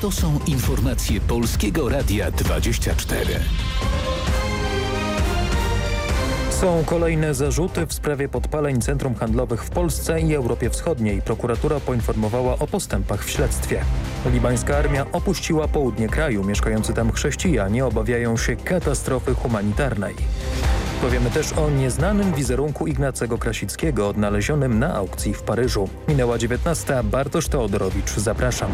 To są informacje Polskiego Radia 24. Są kolejne zarzuty w sprawie podpaleń centrum handlowych w Polsce i Europie Wschodniej. Prokuratura poinformowała o postępach w śledztwie. Libańska armia opuściła południe kraju. Mieszkający tam chrześcijanie obawiają się katastrofy humanitarnej. Powiemy też o nieznanym wizerunku Ignacego Krasickiego odnalezionym na aukcji w Paryżu. Minęła 19. Bartosz Teodorowicz. Zapraszam.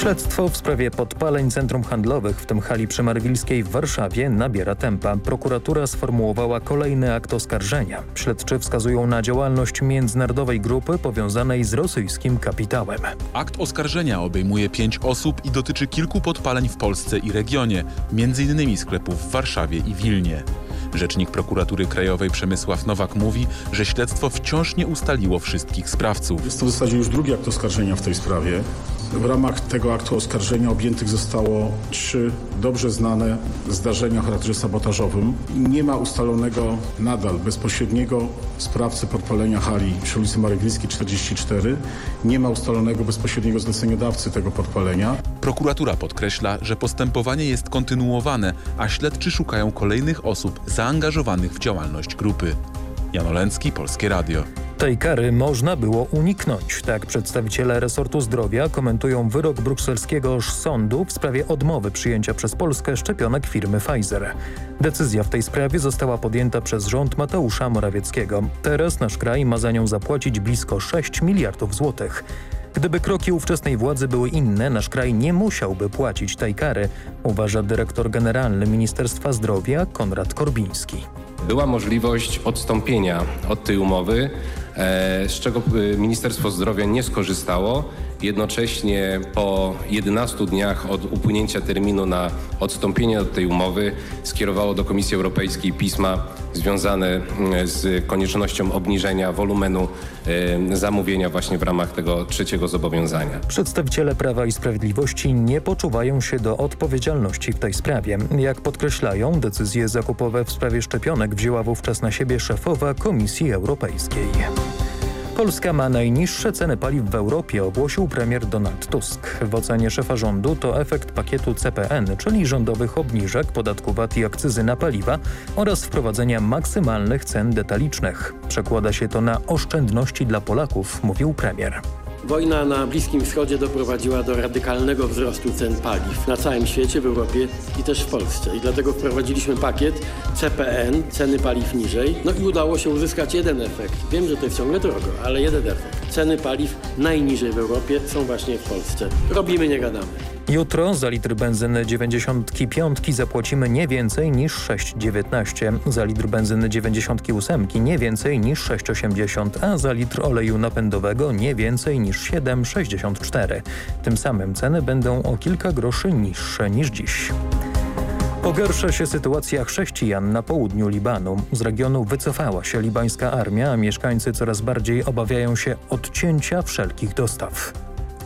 Śledztwo w sprawie podpaleń centrum handlowych, w tym hali Przymarwilskiej w Warszawie, nabiera tempa. Prokuratura sformułowała kolejny akt oskarżenia. Śledczy wskazują na działalność międzynarodowej grupy powiązanej z rosyjskim kapitałem. Akt oskarżenia obejmuje pięć osób i dotyczy kilku podpaleń w Polsce i regionie, m.in. sklepów w Warszawie i Wilnie. Rzecznik prokuratury krajowej Przemysław Nowak mówi, że śledztwo wciąż nie ustaliło wszystkich sprawców. Jest to w zasadzie już drugi akt oskarżenia w tej sprawie. W ramach tego aktu oskarżenia objętych zostało trzy dobrze znane zdarzenia o charakterze sabotażowym. Nie ma ustalonego nadal bezpośredniego sprawcy podpalenia hali przy ulicy Maryglickiej 44. Nie ma ustalonego bezpośredniego zleceniodawcy tego podpalenia. Prokuratura podkreśla, że postępowanie jest kontynuowane, a śledczy szukają kolejnych osób zaangażowanych w działalność grupy. Jan Olencki, Polskie Radio. Tej kary można było uniknąć. Tak przedstawiciele resortu zdrowia komentują wyrok brukselskiego sądu w sprawie odmowy przyjęcia przez Polskę szczepionek firmy Pfizer. Decyzja w tej sprawie została podjęta przez rząd Mateusza Morawieckiego. Teraz nasz kraj ma za nią zapłacić blisko 6 miliardów złotych. Gdyby kroki ówczesnej władzy były inne, nasz kraj nie musiałby płacić tej kary, uważa dyrektor generalny Ministerstwa Zdrowia Konrad Korbiński. Była możliwość odstąpienia od tej umowy, e, z czego e, Ministerstwo Zdrowia nie skorzystało. Jednocześnie po 11 dniach od upłynięcia terminu na odstąpienie od tej umowy skierowało do Komisji Europejskiej pisma związane mm, z koniecznością obniżenia wolumenu e, zamówienia właśnie w ramach tego trzeciego zobowiązania. Przedstawiciele Prawa i Sprawiedliwości nie poczuwają się do odpowiedzialności w tej sprawie. Jak podkreślają, decyzje zakupowe w sprawie szczepionek wzięła wówczas na siebie szefowa Komisji Europejskiej. Polska ma najniższe ceny paliw w Europie, ogłosił premier Donald Tusk. W ocenie szefa rządu to efekt pakietu CPN, czyli rządowych obniżek podatku VAT i akcyzy na paliwa oraz wprowadzenia maksymalnych cen detalicznych. Przekłada się to na oszczędności dla Polaków, mówił premier. Wojna na Bliskim Wschodzie doprowadziła do radykalnego wzrostu cen paliw na całym świecie, w Europie i też w Polsce. I dlatego wprowadziliśmy pakiet CPN, ceny paliw niżej. No i udało się uzyskać jeden efekt. Wiem, że to jest ciągle drogo, ale jeden efekt. Ceny paliw najniżej w Europie są właśnie w Polsce. Robimy, nie gadamy. Jutro za litr benzyny 95 zapłacimy nie więcej niż 6,19, za litr benzyny 98 nie więcej niż 6,80, a za litr oleju napędowego nie więcej niż 7,64. Tym samym ceny będą o kilka groszy niższe niż dziś. Pogarsza się sytuacja chrześcijan na południu Libanu. Z regionu wycofała się libańska armia, a mieszkańcy coraz bardziej obawiają się odcięcia wszelkich dostaw.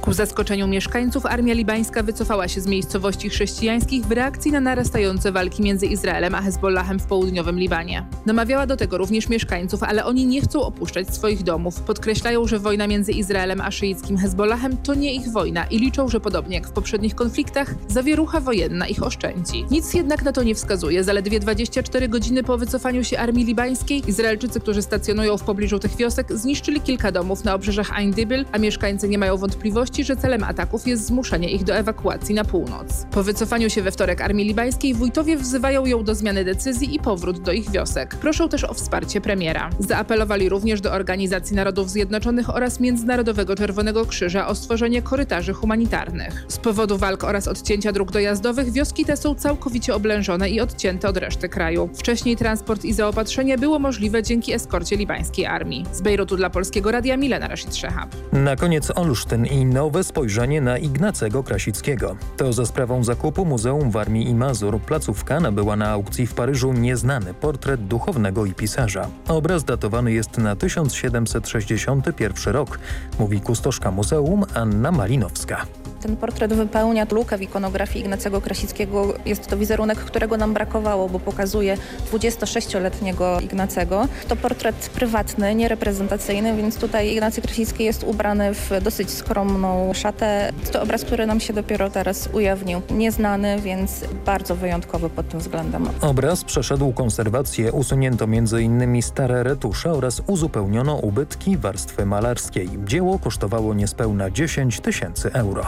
Ku zaskoczeniu mieszkańców armia libańska wycofała się z miejscowości chrześcijańskich w reakcji na narastające walki między Izraelem a Hezbollahem w południowym Libanie. Namawiała do tego również mieszkańców, ale oni nie chcą opuszczać swoich domów. Podkreślają, że wojna między Izraelem a szyickim Hezbollahem to nie ich wojna i liczą, że podobnie jak w poprzednich konfliktach, zawierucha wojenna ich oszczędzi. Nic jednak na to nie wskazuje. Zaledwie 24 godziny po wycofaniu się armii libańskiej, Izraelczycy, którzy stacjonują w pobliżu tych wiosek, zniszczyli kilka domów na obrzeżach Ain Dibyl, a mieszkańcy nie mają wątpliwości, że celem ataków jest zmuszenie ich do ewakuacji na północ. Po wycofaniu się we wtorek armii libańskiej wójtowie wzywają ją do zmiany decyzji i powrót do ich wiosek. Proszą też o wsparcie premiera. Zaapelowali również do Organizacji Narodów Zjednoczonych oraz Międzynarodowego Czerwonego Krzyża o stworzenie korytarzy humanitarnych. Z powodu walk oraz odcięcia dróg dojazdowych wioski te są całkowicie oblężone i odcięte od reszty kraju. Wcześniej transport i zaopatrzenie było możliwe dzięki eskorcie libańskiej armii. Z Bejrutu dla Polskiego Radia Milena Rashid Szehab. Na koniec Olsztyn i Nowy Nowe spojrzenie na Ignacego Krasickiego. To za sprawą zakupu Muzeum Warmii i Mazur placówka nabyła na aukcji w Paryżu nieznany portret duchownego i pisarza. Obraz datowany jest na 1761 rok, mówi kustoszka muzeum Anna Malinowska. Ten portret wypełnia lukę w ikonografii Ignacego Krasickiego. Jest to wizerunek, którego nam brakowało, bo pokazuje 26-letniego Ignacego. To portret prywatny, niereprezentacyjny, więc tutaj Ignacy Krasicki jest ubrany w dosyć skromną szatę. To obraz, który nam się dopiero teraz ujawnił. Nieznany, więc bardzo wyjątkowy pod tym względem. Obraz przeszedł konserwację, usunięto m.in. stare retusze oraz uzupełniono ubytki warstwy malarskiej. Dzieło kosztowało niespełna 10 tysięcy euro.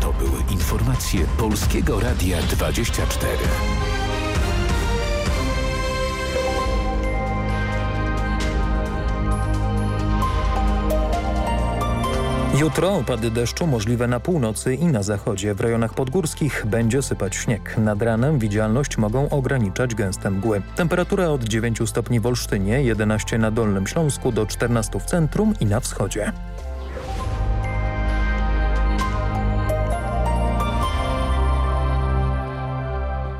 To były informacje Polskiego Radia 24. Jutro opady deszczu możliwe na północy i na zachodzie. W rejonach podgórskich będzie sypać śnieg. Nad ranem widzialność mogą ograniczać gęste mgły. Temperatura od 9 stopni w Olsztynie, 11 na Dolnym Śląsku do 14 w centrum i na wschodzie.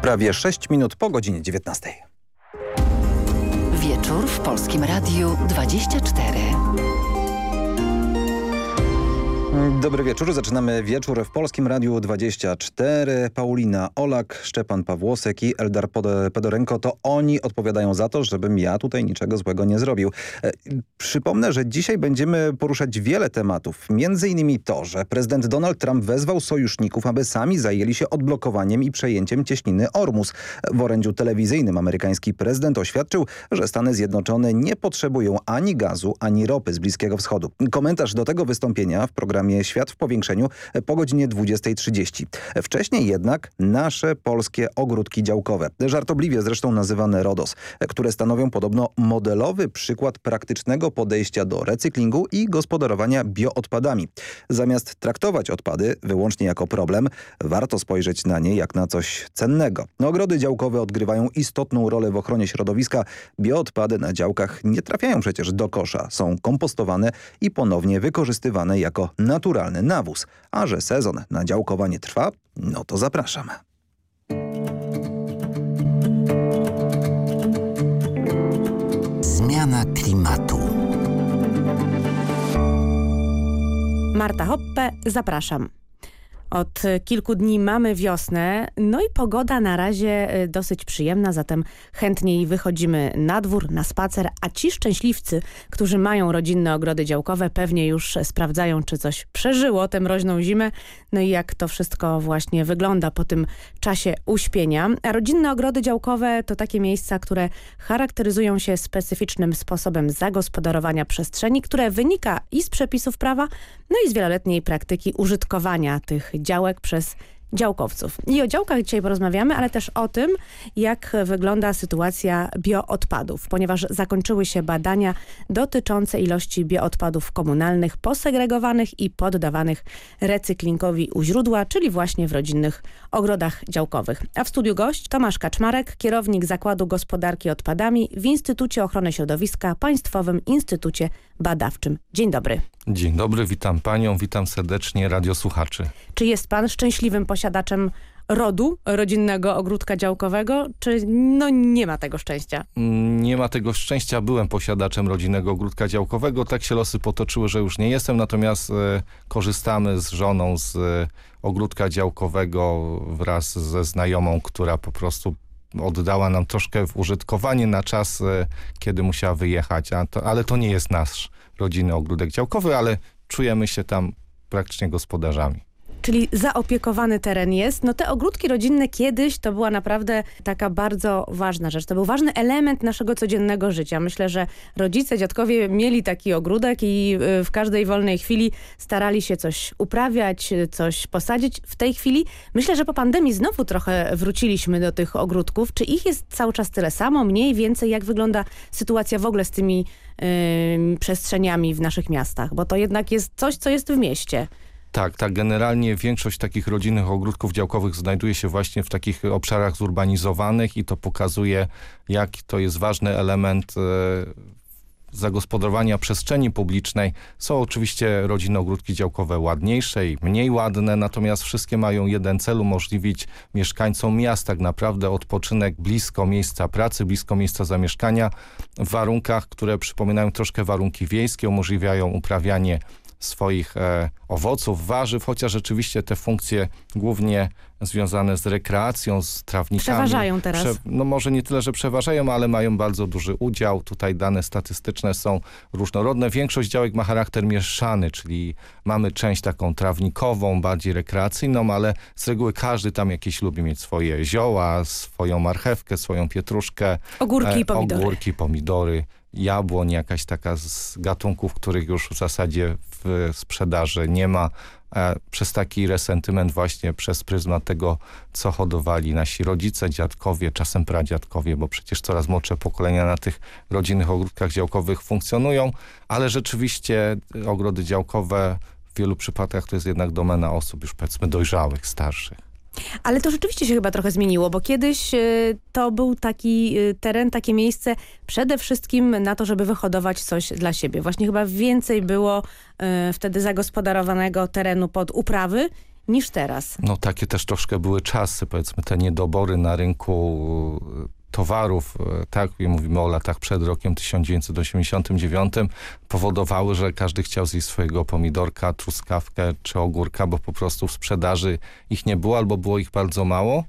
Prawie 6 minut po godzinie 19. Wieczór w Polskim Radiu 24. Dobry wieczór. Zaczynamy wieczór w Polskim Radiu 24. Paulina Olak, Szczepan Pawłosek i Eldar Pedorenko to oni odpowiadają za to, żebym ja tutaj niczego złego nie zrobił. E, przypomnę, że dzisiaj będziemy poruszać wiele tematów. Między innymi to, że prezydent Donald Trump wezwał sojuszników, aby sami zajęli się odblokowaniem i przejęciem cieśniny Ormus. W orędziu telewizyjnym amerykański prezydent oświadczył, że Stany Zjednoczone nie potrzebują ani gazu, ani ropy z Bliskiego Wschodu. Komentarz do tego wystąpienia w programie Świat w powiększeniu po godzinie 20.30. Wcześniej jednak nasze polskie ogródki działkowe, żartobliwie zresztą nazywane RODOS, które stanowią podobno modelowy przykład praktycznego podejścia do recyklingu i gospodarowania bioodpadami. Zamiast traktować odpady wyłącznie jako problem, warto spojrzeć na nie jak na coś cennego. Ogrody działkowe odgrywają istotną rolę w ochronie środowiska. Bioodpady na działkach nie trafiają przecież do kosza, są kompostowane i ponownie wykorzystywane jako naturalny nawóz. A że sezon na działkowanie trwa, no to zapraszam. Zmiana klimatu. Marta Hoppe, zapraszam. Od kilku dni mamy wiosnę, no i pogoda na razie y, dosyć przyjemna, zatem chętniej wychodzimy na dwór, na spacer, a ci szczęśliwcy, którzy mają rodzinne ogrody działkowe, pewnie już sprawdzają, czy coś przeżyło tę mroźną zimę, no i jak to wszystko właśnie wygląda po tym czasie uśpienia. A rodzinne ogrody działkowe to takie miejsca, które charakteryzują się specyficznym sposobem zagospodarowania przestrzeni, które wynika i z przepisów prawa, no i z wieloletniej praktyki użytkowania tych działek przez działkowców. I o działkach dzisiaj porozmawiamy, ale też o tym, jak wygląda sytuacja bioodpadów, ponieważ zakończyły się badania dotyczące ilości bioodpadów komunalnych posegregowanych i poddawanych recyklingowi u źródła, czyli właśnie w rodzinnych ogrodach działkowych. A w studiu gość Tomasz Kaczmarek, kierownik Zakładu Gospodarki Odpadami w Instytucie Ochrony Środowiska Państwowym Instytucie Badawczym. Dzień dobry. Dzień dobry, witam panią, witam serdecznie radiosłuchaczy. Czy jest pan szczęśliwym posiadaczem rodu rodzinnego ogródka działkowego, czy no nie ma tego szczęścia? Nie ma tego szczęścia. Byłem posiadaczem rodzinnego ogródka działkowego. Tak się losy potoczyły, że już nie jestem, natomiast e, korzystamy z żoną z e, ogródka działkowego wraz ze znajomą, która po prostu oddała nam troszkę w użytkowanie na czas, e, kiedy musiała wyjechać, to, ale to nie jest nasz rodzinny ogródek działkowy, ale czujemy się tam praktycznie gospodarzami. Czyli zaopiekowany teren jest. No te ogródki rodzinne kiedyś to była naprawdę taka bardzo ważna rzecz. To był ważny element naszego codziennego życia. Myślę, że rodzice, dziadkowie mieli taki ogródek i y, w każdej wolnej chwili starali się coś uprawiać, coś posadzić. W tej chwili myślę, że po pandemii znowu trochę wróciliśmy do tych ogródków. Czy ich jest cały czas tyle samo, mniej, więcej? Jak wygląda sytuacja w ogóle z tymi y, przestrzeniami w naszych miastach? Bo to jednak jest coś, co jest w mieście. Tak, tak. Generalnie większość takich rodzinnych ogródków działkowych znajduje się właśnie w takich obszarach zurbanizowanych i to pokazuje, jak to jest ważny element e, zagospodarowania przestrzeni publicznej. Są oczywiście rodzinne ogródki działkowe ładniejsze i mniej ładne, natomiast wszystkie mają jeden cel, umożliwić mieszkańcom miast tak naprawdę odpoczynek blisko miejsca pracy, blisko miejsca zamieszkania w warunkach, które przypominają troszkę warunki wiejskie, umożliwiają uprawianie swoich e, owoców, warzyw, chociaż rzeczywiście te funkcje głównie związane z rekreacją, z trawnikami. Przeważają teraz. Prze, no może nie tyle, że przeważają, ale mają bardzo duży udział. Tutaj dane statystyczne są różnorodne. Większość działek ma charakter mieszany, czyli mamy część taką trawnikową, bardziej rekreacyjną, ale z reguły każdy tam jakieś lubi mieć swoje zioła, swoją marchewkę, swoją pietruszkę. Ogórki i e, pomidory. Ogórki, pomidory jabłoń, jakaś taka z gatunków, których już w zasadzie w sprzedaży nie ma, przez taki resentyment właśnie przez pryzmat tego, co hodowali nasi rodzice, dziadkowie, czasem pradziadkowie, bo przecież coraz młodsze pokolenia na tych rodzinnych ogródkach działkowych funkcjonują, ale rzeczywiście ogrody działkowe w wielu przypadkach to jest jednak domena osób już powiedzmy dojrzałych, starszych. Ale to rzeczywiście się chyba trochę zmieniło, bo kiedyś y, to był taki y, teren, takie miejsce przede wszystkim na to, żeby wyhodować coś dla siebie. Właśnie chyba więcej było y, wtedy zagospodarowanego terenu pod uprawy niż teraz. No takie też troszkę były czasy, powiedzmy te niedobory na rynku towarów, e, tak, mówimy o latach przed rokiem 1989, powodowały, że każdy chciał zjeść swojego pomidorka, truskawkę czy ogórka, bo po prostu w sprzedaży ich nie było albo było ich bardzo mało.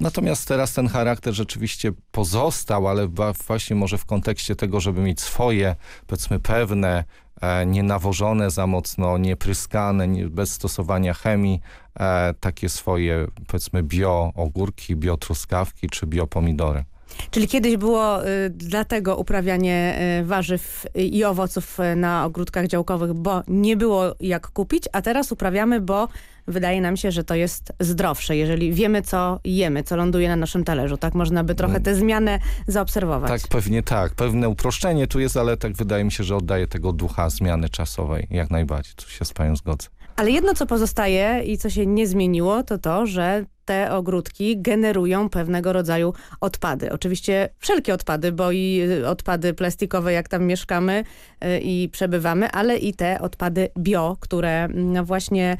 Natomiast teraz ten charakter rzeczywiście pozostał, ale właśnie może w kontekście tego, żeby mieć swoje, powiedzmy pewne, e, nie nawożone za mocno, nie pryskane, nie, bez stosowania chemii, e, takie swoje powiedzmy bio ogórki, bio truskawki czy bio pomidory. Czyli kiedyś było y, dlatego uprawianie y, warzyw i owoców y, na ogródkach działkowych, bo nie było jak kupić, a teraz uprawiamy, bo wydaje nam się, że to jest zdrowsze, jeżeli wiemy, co jemy, co ląduje na naszym talerzu. Tak można by trochę tę zmianę zaobserwować. Tak, pewnie tak. Pewne uproszczenie tu jest, ale tak wydaje mi się, że oddaje tego ducha zmiany czasowej jak najbardziej. Tu się z panią zgodzę. Ale jedno, co pozostaje i co się nie zmieniło, to to, że te ogródki generują pewnego rodzaju odpady. Oczywiście wszelkie odpady, bo i odpady plastikowe, jak tam mieszkamy y, i przebywamy, ale i te odpady bio, które no właśnie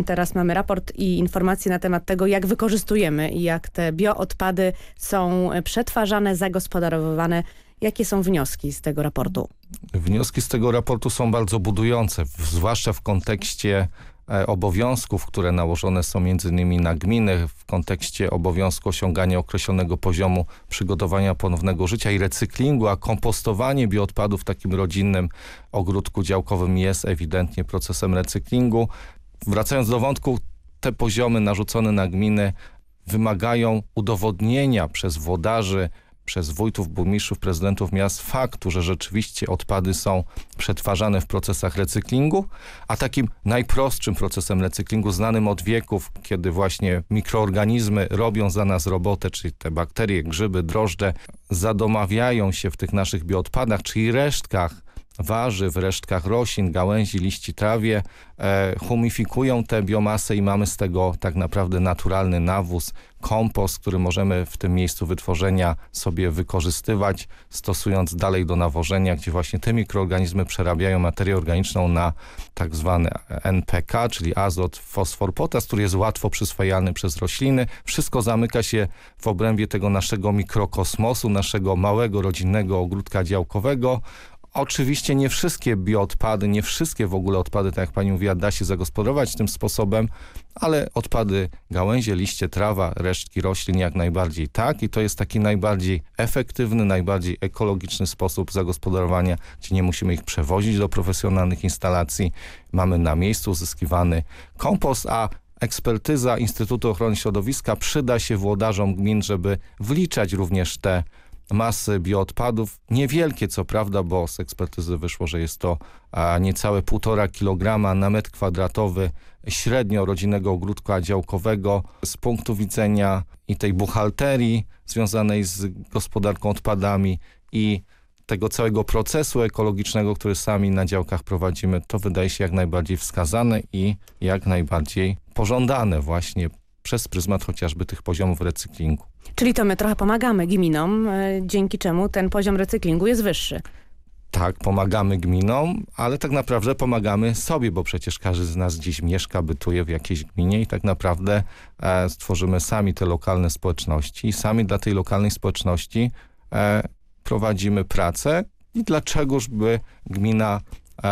y, teraz mamy raport i informacje na temat tego, jak wykorzystujemy i jak te bioodpady są przetwarzane, zagospodarowywane. Jakie są wnioski z tego raportu? Wnioski z tego raportu są bardzo budujące, zwłaszcza w kontekście obowiązków, które nałożone są między innymi na gminy w kontekście obowiązku osiągania określonego poziomu przygotowania ponownego życia i recyklingu, a kompostowanie bioodpadów w takim rodzinnym ogródku działkowym jest ewidentnie procesem recyklingu. Wracając do wątku, te poziomy narzucone na gminy wymagają udowodnienia przez włodarzy przez wójtów, burmistrzów, prezydentów miast faktu, że rzeczywiście odpady są przetwarzane w procesach recyklingu, a takim najprostszym procesem recyklingu znanym od wieków, kiedy właśnie mikroorganizmy robią za nas robotę, czyli te bakterie, grzyby, drożdże, zadomawiają się w tych naszych bioodpadach, czyli resztkach warzyw, resztkach roślin, gałęzi, liści, trawie, e, humifikują tę biomasę i mamy z tego tak naprawdę naturalny nawóz, kompost, który możemy w tym miejscu wytworzenia sobie wykorzystywać, stosując dalej do nawożenia, gdzie właśnie te mikroorganizmy przerabiają materię organiczną na tak zwany NPK, czyli azot, fosfor, potas, który jest łatwo przyswajalny przez rośliny. Wszystko zamyka się w obrębie tego naszego mikrokosmosu, naszego małego rodzinnego ogródka działkowego, Oczywiście nie wszystkie bioodpady, nie wszystkie w ogóle odpady, tak jak pani mówiła, da się zagospodarować tym sposobem, ale odpady gałęzie, liście, trawa, resztki roślin jak najbardziej tak i to jest taki najbardziej efektywny, najbardziej ekologiczny sposób zagospodarowania, gdzie nie musimy ich przewozić do profesjonalnych instalacji. Mamy na miejscu uzyskiwany kompost, a ekspertyza Instytutu Ochrony Środowiska przyda się włodarzom gmin, żeby wliczać również te masy bioodpadów. Niewielkie co prawda, bo z ekspertyzy wyszło, że jest to niecałe półtora kilograma na metr kwadratowy średnio rodzinnego ogródka działkowego. Z punktu widzenia i tej buchalterii związanej z gospodarką odpadami i tego całego procesu ekologicznego, który sami na działkach prowadzimy, to wydaje się jak najbardziej wskazane i jak najbardziej pożądane właśnie przez pryzmat chociażby tych poziomów recyklingu. Czyli to my trochę pomagamy gminom, e, dzięki czemu ten poziom recyklingu jest wyższy. tak, pomagamy gminom, ale tak naprawdę pomagamy sobie, bo przecież każdy z nas gdzieś mieszka, bytuje w jakiejś gminie i tak naprawdę e, stworzymy sami te lokalne społeczności i sami dla tej lokalnej społeczności e, prowadzimy pracę i dlaczegoż by gmina,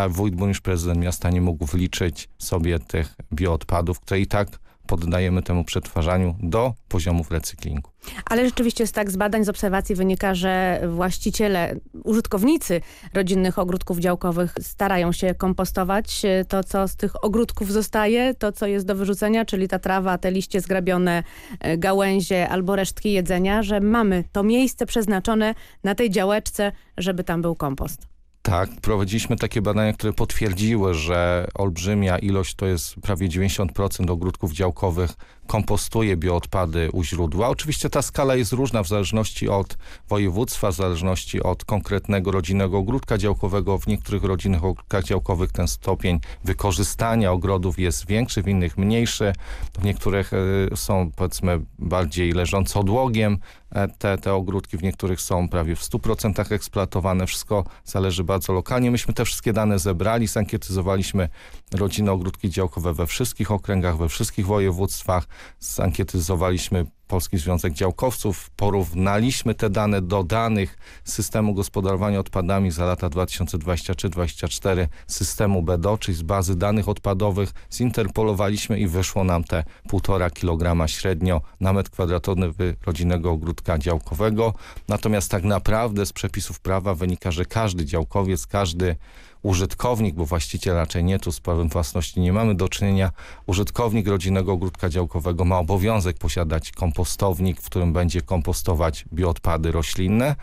wójt, burmistrz, prezydent miasta nie mógł wliczyć sobie tych bioodpadów, które i tak poddajemy temu przetwarzaniu do poziomów recyklingu. Ale rzeczywiście jest tak, z badań, z obserwacji wynika, że właściciele, użytkownicy rodzinnych ogródków działkowych starają się kompostować to, co z tych ogródków zostaje, to, co jest do wyrzucenia, czyli ta trawa, te liście zgrabione, e, gałęzie albo resztki jedzenia, że mamy to miejsce przeznaczone na tej działeczce, żeby tam był kompost. Tak, prowadziliśmy takie badania, które potwierdziły, że olbrzymia ilość, to jest prawie 90% ogródków działkowych, kompostuje bioodpady u źródła. Oczywiście ta skala jest różna w zależności od województwa, w zależności od konkretnego rodzinnego ogródka działkowego. W niektórych rodzinnych ogródkach działkowych ten stopień wykorzystania ogrodów jest większy, w innych mniejszy. W niektórych y, są powiedzmy bardziej leżące odłogiem, e, te, te ogródki w niektórych są prawie w 100% eksploatowane. Wszystko zależy bardzo lokalnie. Myśmy te wszystkie dane zebrali, zankietyzowaliśmy rodzinne ogródki działkowe we wszystkich okręgach, we wszystkich województwach zankietyzowaliśmy Polski Związek Działkowców, porównaliśmy te dane do danych systemu gospodarowania odpadami za lata 2023-2024 systemu BEDO, czyli z bazy danych odpadowych, zinterpolowaliśmy i wyszło nam te 1,5 kg średnio na metr kwadratowy rodzinnego ogródka działkowego. Natomiast tak naprawdę z przepisów prawa wynika, że każdy działkowiec, każdy użytkownik, bo właściciel raczej nie, tu z prawem własności nie mamy do czynienia, użytkownik rodzinnego ogródka działkowego ma obowiązek posiadać kompostownik, w którym będzie kompostować bioodpady roślinne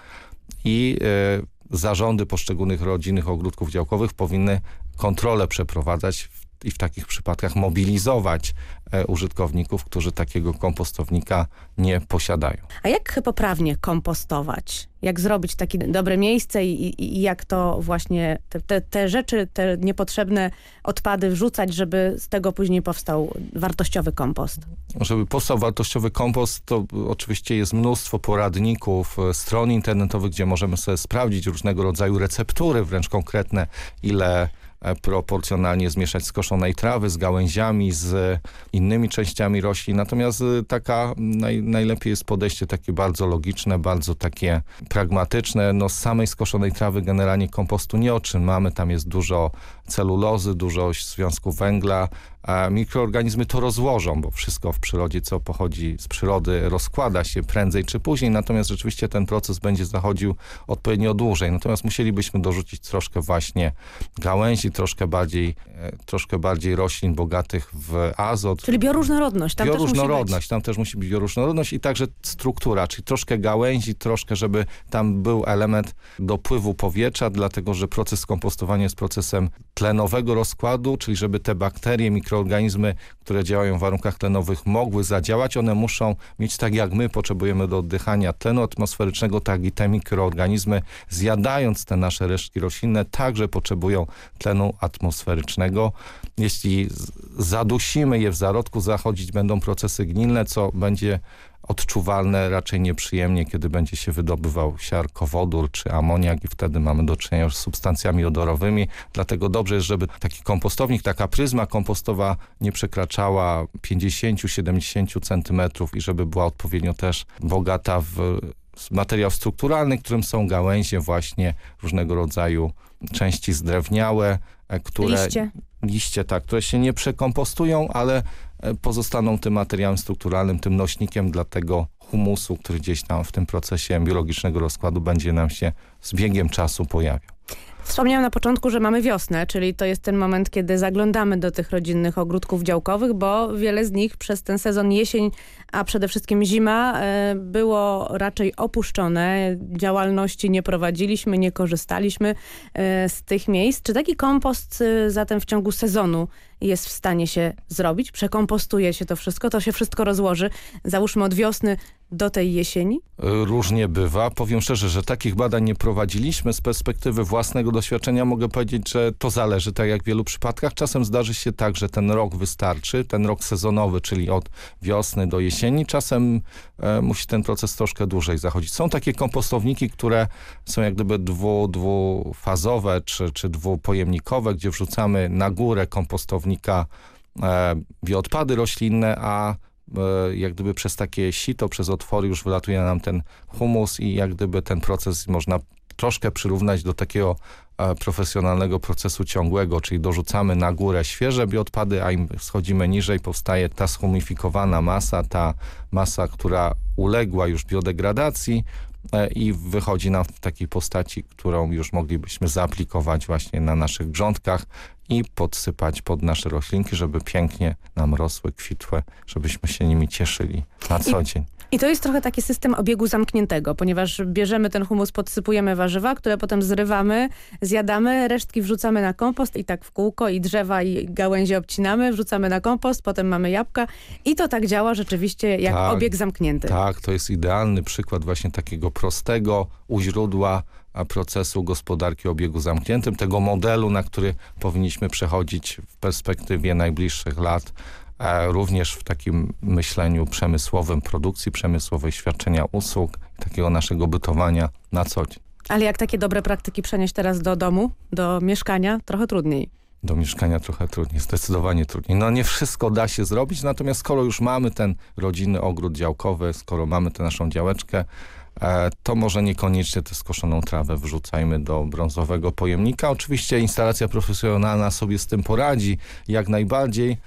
i y, zarządy poszczególnych rodzinnych ogródków działkowych powinny kontrolę przeprowadzać i w takich przypadkach mobilizować e, użytkowników, którzy takiego kompostownika nie posiadają. A jak poprawnie kompostować? Jak zrobić takie dobre miejsce i, i jak to właśnie te, te, te, rzeczy, te niepotrzebne odpady wrzucać, żeby z tego później powstał wartościowy kompost? Żeby powstał wartościowy kompost, to oczywiście jest mnóstwo poradników, e, stron internetowych, gdzie możemy sobie sprawdzić różnego rodzaju receptury, wręcz konkretne, ile proporcjonalnie zmieszać skoszonej trawy z gałęziami, z innymi częściami roślin. Natomiast e, taka naj, najlepiej jest podejście takie bardzo logiczne, bardzo takie pragmatyczne. No z samej skoszonej trawy generalnie kompostu nie otrzymamy. Tam jest dużo celulozy, dużo związków węgla, mikroorganizmy to rozłożą, bo wszystko w przyrodzie, co pochodzi z przyrody, rozkłada się prędzej czy później, natomiast rzeczywiście ten proces będzie zachodził odpowiednio dłużej. Natomiast musielibyśmy dorzucić troszkę właśnie gałęzi, troszkę bardziej, e, troszkę bardziej roślin bogatych w azot. Czyli bioróżnorodność. Tam bioróżnorodność, tam też musi być bioróżnorodność i także struktura, czyli troszkę gałęzi, troszkę, żeby tam był element dopływu powietrza, dlatego że proces kompostowania jest procesem tlenowego rozkładu, czyli żeby te bakterie, mikroorganizmy, które działają w warunkach tlenowych mogły zadziałać, one muszą mieć tak jak my potrzebujemy do oddychania tlenu atmosferycznego, tak i te mikroorganizmy zjadając te nasze resztki roślinne także potrzebują tlenu atmosferycznego. Jeśli zadusimy je w zarodku, zachodzić będą procesy gnilne, co będzie odczuwalne raczej nieprzyjemnie, kiedy będzie się wydobywał siarkowodór czy amoniak i wtedy mamy do czynienia już z substancjami odorowymi. Dlatego dobrze jest, żeby taki kompostownik, taka pryzma kompostowa nie przekraczała 50-70 centymetrów i żeby była odpowiednio też bogata w materiał strukturalny, którym są gałęzie właśnie różnego rodzaju części zdrewniałe, e, które... Liście. Liście, tak, które się nie przekompostują, ale pozostaną tym materiałem strukturalnym, tym nośnikiem dla tego humusu, który gdzieś tam w tym procesie biologicznego rozkładu będzie nam się z biegiem czasu pojawiał. Wspomniałam na początku, że mamy wiosnę, czyli to jest ten moment, kiedy zaglądamy do tych rodzinnych ogródków działkowych, bo wiele z nich przez ten sezon jesień, a przede wszystkim zima e, było raczej opuszczone. Działalności nie prowadziliśmy, nie korzystaliśmy e, z tych miejsc. Czy taki kompost zatem w ciągu sezonu jest w stanie się zrobić, przekompostuje się to wszystko, to się wszystko rozłoży, załóżmy od wiosny do tej jesieni? Różnie bywa. Powiem szczerze, że takich badań nie prowadziliśmy. Z perspektywy własnego doświadczenia mogę powiedzieć, że to zależy, tak jak w wielu przypadkach. Czasem zdarzy się tak, że ten rok wystarczy, ten rok sezonowy, czyli od wiosny do jesieni. Czasem e, musi ten proces troszkę dłużej zachodzić. Są takie kompostowniki, które są jak gdyby dwu, dwufazowe czy, czy dwupojemnikowe, gdzie wrzucamy na górę kompostownika e, bioodpady roślinne, a E, jak gdyby przez takie sito, przez otwory już wylatuje nam ten humus i jak gdyby ten proces można troszkę przyrównać do takiego e, profesjonalnego procesu ciągłego, czyli dorzucamy na górę świeże bioodpady, a im schodzimy niżej powstaje ta schumifikowana masa, ta masa, która uległa już biodegradacji e, i wychodzi nam w takiej postaci, którą już moglibyśmy zaaplikować właśnie na naszych grządkach i podsypać pod nasze roślinki, żeby pięknie nam rosły, kwitły, żebyśmy się nimi cieszyli na co I, dzień. I to jest trochę taki system obiegu zamkniętego, ponieważ bierzemy ten humus, podsypujemy warzywa, które potem zrywamy, zjadamy, resztki wrzucamy na kompost i tak w kółko i drzewa i gałęzie obcinamy, wrzucamy na kompost, potem mamy jabłka i to tak działa rzeczywiście jak tak, obieg zamknięty. Tak, to jest idealny przykład właśnie takiego prostego u źródła procesu gospodarki obiegu zamkniętym, tego modelu, na który powinniśmy przechodzić w perspektywie najbliższych lat, również w takim myśleniu przemysłowym, produkcji przemysłowej, świadczenia usług, takiego naszego bytowania na co dzień. Ale jak takie dobre praktyki przenieść teraz do domu, do mieszkania, trochę trudniej. Do mieszkania trochę trudniej, zdecydowanie trudniej. No nie wszystko da się zrobić, natomiast skoro już mamy ten rodzinny ogród działkowy, skoro mamy tę naszą działeczkę, E, to może niekoniecznie tę skoszoną trawę wrzucajmy do brązowego pojemnika. Oczywiście instalacja profesjonalna sobie z tym poradzi jak najbardziej,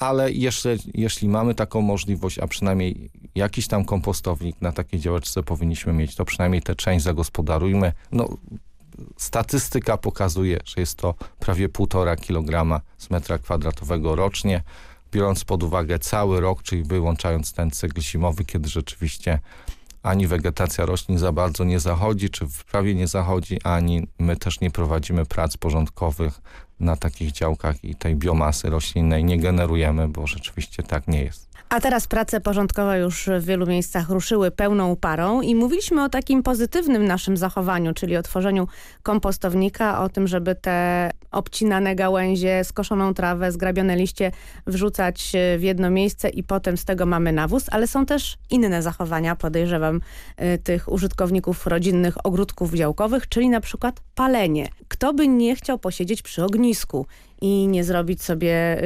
ale jeszcze, jeśli mamy taką możliwość, a przynajmniej jakiś tam kompostownik na takiej działeczce powinniśmy mieć, to przynajmniej tę część zagospodarujmy. No, statystyka pokazuje, że jest to prawie półtora kilograma z metra kwadratowego rocznie, biorąc pod uwagę cały rok, czyli wyłączając ten cykl zimowy, kiedy rzeczywiście ani wegetacja roślin za bardzo nie zachodzi, czy prawie nie zachodzi, ani my też nie prowadzimy prac porządkowych na takich działkach i tej biomasy roślinnej nie generujemy, bo rzeczywiście tak nie jest. A teraz prace porządkowe już w wielu miejscach ruszyły pełną parą i mówiliśmy o takim pozytywnym naszym zachowaniu, czyli o tworzeniu kompostownika, o tym, żeby te obcinane gałęzie, skoszoną trawę, zgrabione liście wrzucać w jedno miejsce i potem z tego mamy nawóz, ale są też inne zachowania, podejrzewam, y, tych użytkowników rodzinnych ogródków działkowych, czyli na przykład palenie. Kto by nie chciał posiedzieć przy ognisku i nie zrobić sobie y,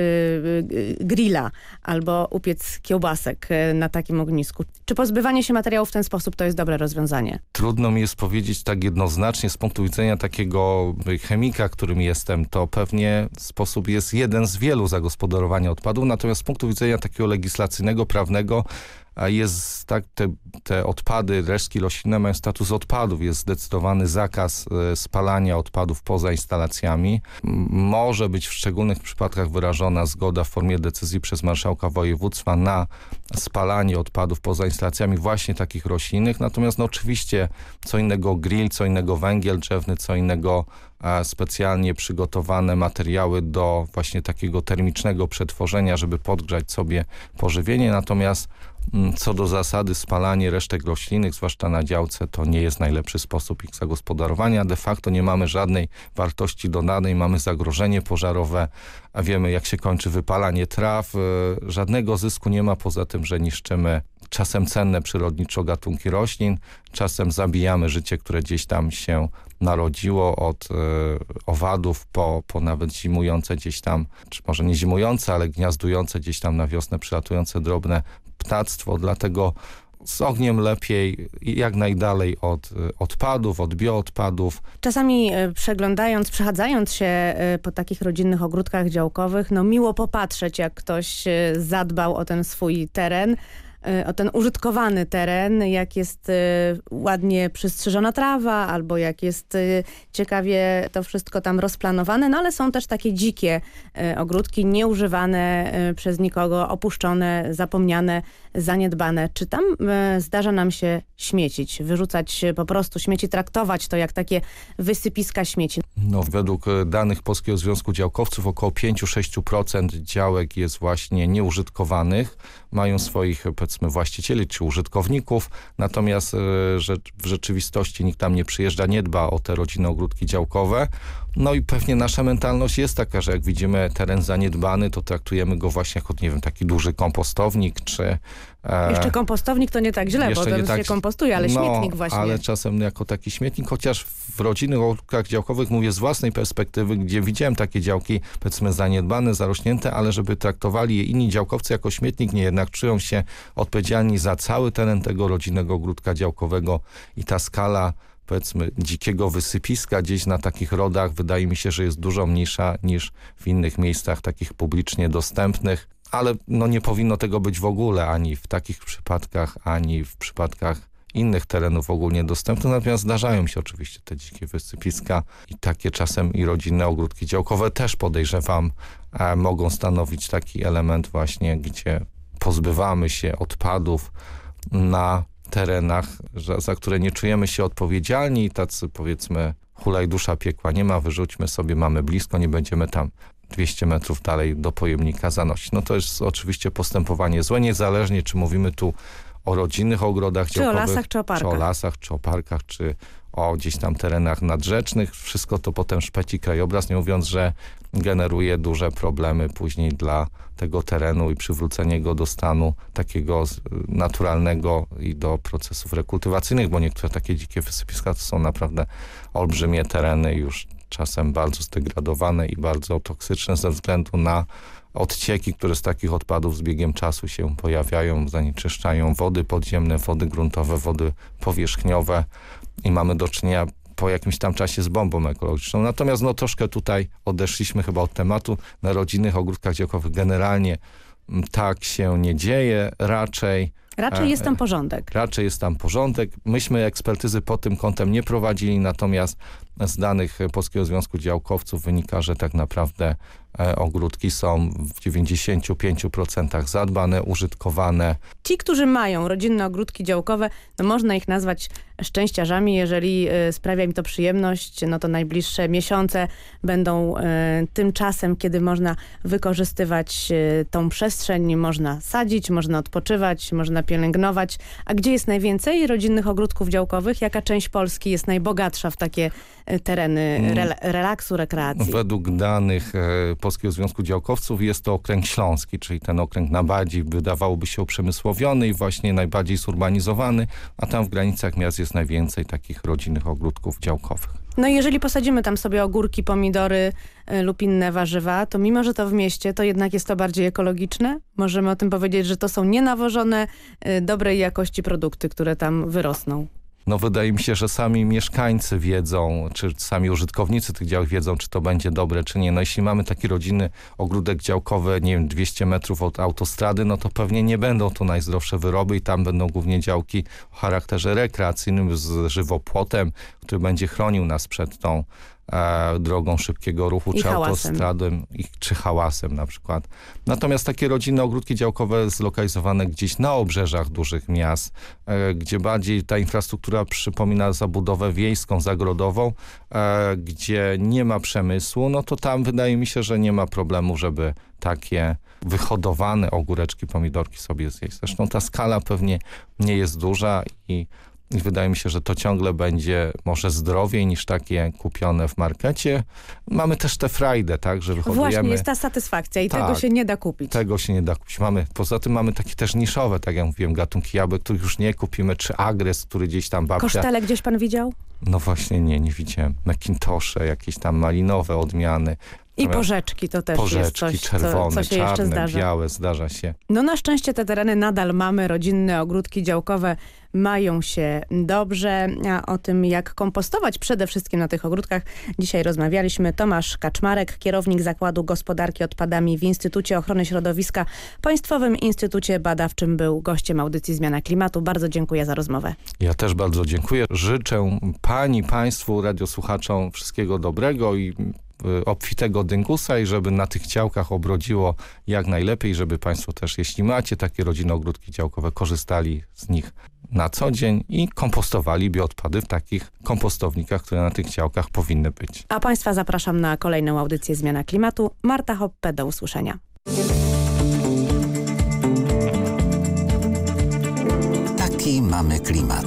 y, grilla albo upiec kiełbasek y, na takim ognisku. Czy pozbywanie się materiałów w ten sposób to jest dobre rozwiązanie? Trudno mi jest powiedzieć tak jednoznacznie z punktu widzenia takiego chemika, którym jestem, to pewnie sposób jest jeden z wielu zagospodarowania odpadów, natomiast z punktu widzenia takiego legislacyjnego, prawnego jest tak, te, te odpady, resztki roślinne mają status odpadów. Jest zdecydowany zakaz e, spalania odpadów poza instalacjami. Może być w szczególnych przypadkach wyrażona zgoda w formie decyzji przez marszałka województwa na spalanie odpadów poza instalacjami właśnie takich roślinnych. Natomiast no, oczywiście co innego grill, co innego węgiel drzewny, co innego specjalnie przygotowane materiały do właśnie takiego termicznego przetworzenia, żeby podgrzać sobie pożywienie. Natomiast co do zasady spalanie resztek roślinnych, zwłaszcza na działce, to nie jest najlepszy sposób ich zagospodarowania. De facto nie mamy żadnej wartości dodanej, mamy zagrożenie pożarowe, a wiemy jak się kończy wypalanie traw. E, żadnego zysku nie ma poza tym, że niszczymy czasem cenne przyrodniczo gatunki roślin, czasem zabijamy życie, które gdzieś tam się narodziło od y, owadów po, po nawet zimujące gdzieś tam, czy może nie zimujące, ale gniazdujące gdzieś tam na wiosnę przylatujące drobne ptactwo, dlatego z ogniem lepiej jak najdalej od y, odpadów, od bioodpadów. Czasami y, przeglądając, przechadzając się po takich rodzinnych ogródkach działkowych, no miło popatrzeć, jak ktoś zadbał o ten swój teren, o ten użytkowany teren, jak jest ładnie przystrzyżona trawa, albo jak jest ciekawie to wszystko tam rozplanowane, no ale są też takie dzikie ogródki, nieużywane przez nikogo, opuszczone, zapomniane, zaniedbane. Czy tam zdarza nam się śmiecić, wyrzucać po prostu śmieci, traktować to jak takie wysypiska śmieci? No, według danych Polskiego Związku Działkowców około 5-6% działek jest właśnie nieużytkowanych, mają swoich powiedzmy właścicieli czy użytkowników, natomiast e, w rzeczywistości nikt tam nie przyjeżdża, nie dba o te rodzinne ogródki działkowe. No i pewnie nasza mentalność jest taka, że jak widzimy teren zaniedbany, to traktujemy go właśnie jako, nie wiem, taki duży kompostownik, czy... E, Jeszcze kompostownik to nie tak źle, bo to tak, się kompostuje, ale no, śmietnik właśnie. ale czasem jako taki śmietnik, chociaż w rodzinnych ogródkach działkowych, mówię z własnej perspektywy, gdzie widziałem takie działki, powiedzmy zaniedbane, zarośnięte, ale żeby traktowali je inni działkowcy jako śmietnik, nie jednak czują się odpowiedzialni za cały teren tego rodzinnego ogródka działkowego i ta skala powiedzmy dzikiego wysypiska gdzieś na takich rodach wydaje mi się, że jest dużo mniejsza niż w innych miejscach takich publicznie dostępnych, ale no nie powinno tego być w ogóle ani w takich przypadkach, ani w przypadkach innych terenów ogólnie dostępnych, natomiast zdarzają się oczywiście te dzikie wysypiska i takie czasem i rodzinne ogródki działkowe. Też podejrzewam e, mogą stanowić taki element właśnie, gdzie pozbywamy się odpadów na terenach, za, za które nie czujemy się odpowiedzialni, tacy powiedzmy hulaj dusza piekła nie ma, wyrzućmy sobie, mamy blisko, nie będziemy tam 200 metrów dalej do pojemnika zanosić. No to jest oczywiście postępowanie złe, niezależnie czy mówimy tu o rodzinnych ogrodach czy o lasach, czy o parkach. Czy o lasach, czy o parkach, czy o gdzieś tam terenach nadrzecznych. Wszystko to potem szpeci krajobraz, nie mówiąc, że generuje duże problemy później dla tego terenu i przywrócenie go do stanu takiego naturalnego i do procesów rekultywacyjnych, bo niektóre takie dzikie wysypiska to są naprawdę olbrzymie tereny już czasem bardzo zdegradowane i bardzo toksyczne ze względu na odcieki, które z takich odpadów z biegiem czasu się pojawiają, zanieczyszczają wody podziemne, wody gruntowe, wody powierzchniowe i mamy do czynienia po jakimś tam czasie z bombą ekologiczną. Natomiast no troszkę tutaj odeszliśmy chyba od tematu. Na rodzinnych ogródkach działkowych generalnie tak się nie dzieje. Raczej Raczej jest tam porządek. Raczej jest tam porządek. Myśmy ekspertyzy pod tym kątem nie prowadzili, natomiast z danych Polskiego Związku Działkowców wynika, że tak naprawdę e, ogródki są w 95% zadbane, użytkowane. Ci, którzy mają rodzinne ogródki działkowe, no można ich nazwać szczęściarzami. Jeżeli e, sprawia mi to przyjemność, no to najbliższe miesiące będą e, tym czasem, kiedy można wykorzystywać tą przestrzeń, można sadzić, można odpoczywać, można pielęgnować. A gdzie jest najwięcej rodzinnych ogródków działkowych? Jaka część Polski jest najbogatsza w takie e, tereny mm. relaksu, rekreacji? Według danych e, Polskiego Związku Działkowców jest to okręg śląski, czyli ten okręg najbardziej wydawałoby się uprzemysłowiony i właśnie najbardziej zurbanizowany, a tam w granicach miast jest najwięcej takich rodzinnych ogródków działkowych. No i jeżeli posadzimy tam sobie ogórki, pomidory y, lub inne warzywa, to mimo, że to w mieście, to jednak jest to bardziej ekologiczne. Możemy o tym powiedzieć, że to są nienawożone, y, dobrej jakości produkty, które tam wyrosną no wydaje mi się, że sami mieszkańcy wiedzą, czy sami użytkownicy tych działek wiedzą, czy to będzie dobre, czy nie. No jeśli mamy taki rodzinny ogródek działkowy, nie wiem, 200 metrów od autostrady, no to pewnie nie będą to najzdrowsze wyroby i tam będą głównie działki o charakterze rekreacyjnym z żywopłotem, który będzie chronił nas przed tą e, drogą szybkiego ruchu, I czy hałasem. autostradą, i, czy hałasem na przykład. Natomiast takie rodzinne ogródki działkowe zlokalizowane gdzieś na obrzeżach dużych miast, e, gdzie bardziej ta infrastruktura przypomina zabudowę wiejską, zagrodową, e, gdzie nie ma przemysłu, no to tam wydaje mi się, że nie ma problemu, żeby takie wyhodowane ogóreczki, pomidorki sobie zjeść. Zresztą ta skala pewnie nie jest duża i i wydaje mi się, że to ciągle będzie może zdrowiej niż takie kupione w markecie. Mamy też tę frajdę, tak, że wyhodujemy... Właśnie, jest ta satysfakcja i tak, tego się nie da kupić. Tego się nie da kupić. Mamy, poza tym mamy takie też niszowe, tak jak mówiłem, gatunki jabłek, których już nie kupimy, czy agres, który gdzieś tam babcia... Kosztele gdzieś pan widział? No właśnie nie, nie widziałem. Macintoshe, jakieś tam malinowe odmiany. I porzeczki to też porzeczki, jest coś, czerwone, co, co się czarne, jeszcze zdarza. białe, zdarza się. No na szczęście te tereny nadal mamy, rodzinne ogródki działkowe mają się dobrze. A o tym jak kompostować przede wszystkim na tych ogródkach dzisiaj rozmawialiśmy. Tomasz Kaczmarek, kierownik Zakładu Gospodarki Odpadami w Instytucie Ochrony Środowiska, Państwowym Instytucie Badawczym był gościem audycji Zmiana Klimatu. Bardzo dziękuję za rozmowę. Ja też bardzo dziękuję. Życzę Pani, Państwu, radiosłuchaczom wszystkiego dobrego i obfitego dyngusa i żeby na tych działkach obrodziło jak najlepiej, żeby Państwo też, jeśli macie takie rodzinne ogródki działkowe, korzystali z nich na co dzień i kompostowali bioodpady w takich kompostownikach, które na tych działkach powinny być. A Państwa zapraszam na kolejną audycję Zmiana Klimatu. Marta Hoppe, do usłyszenia. Taki mamy klimat.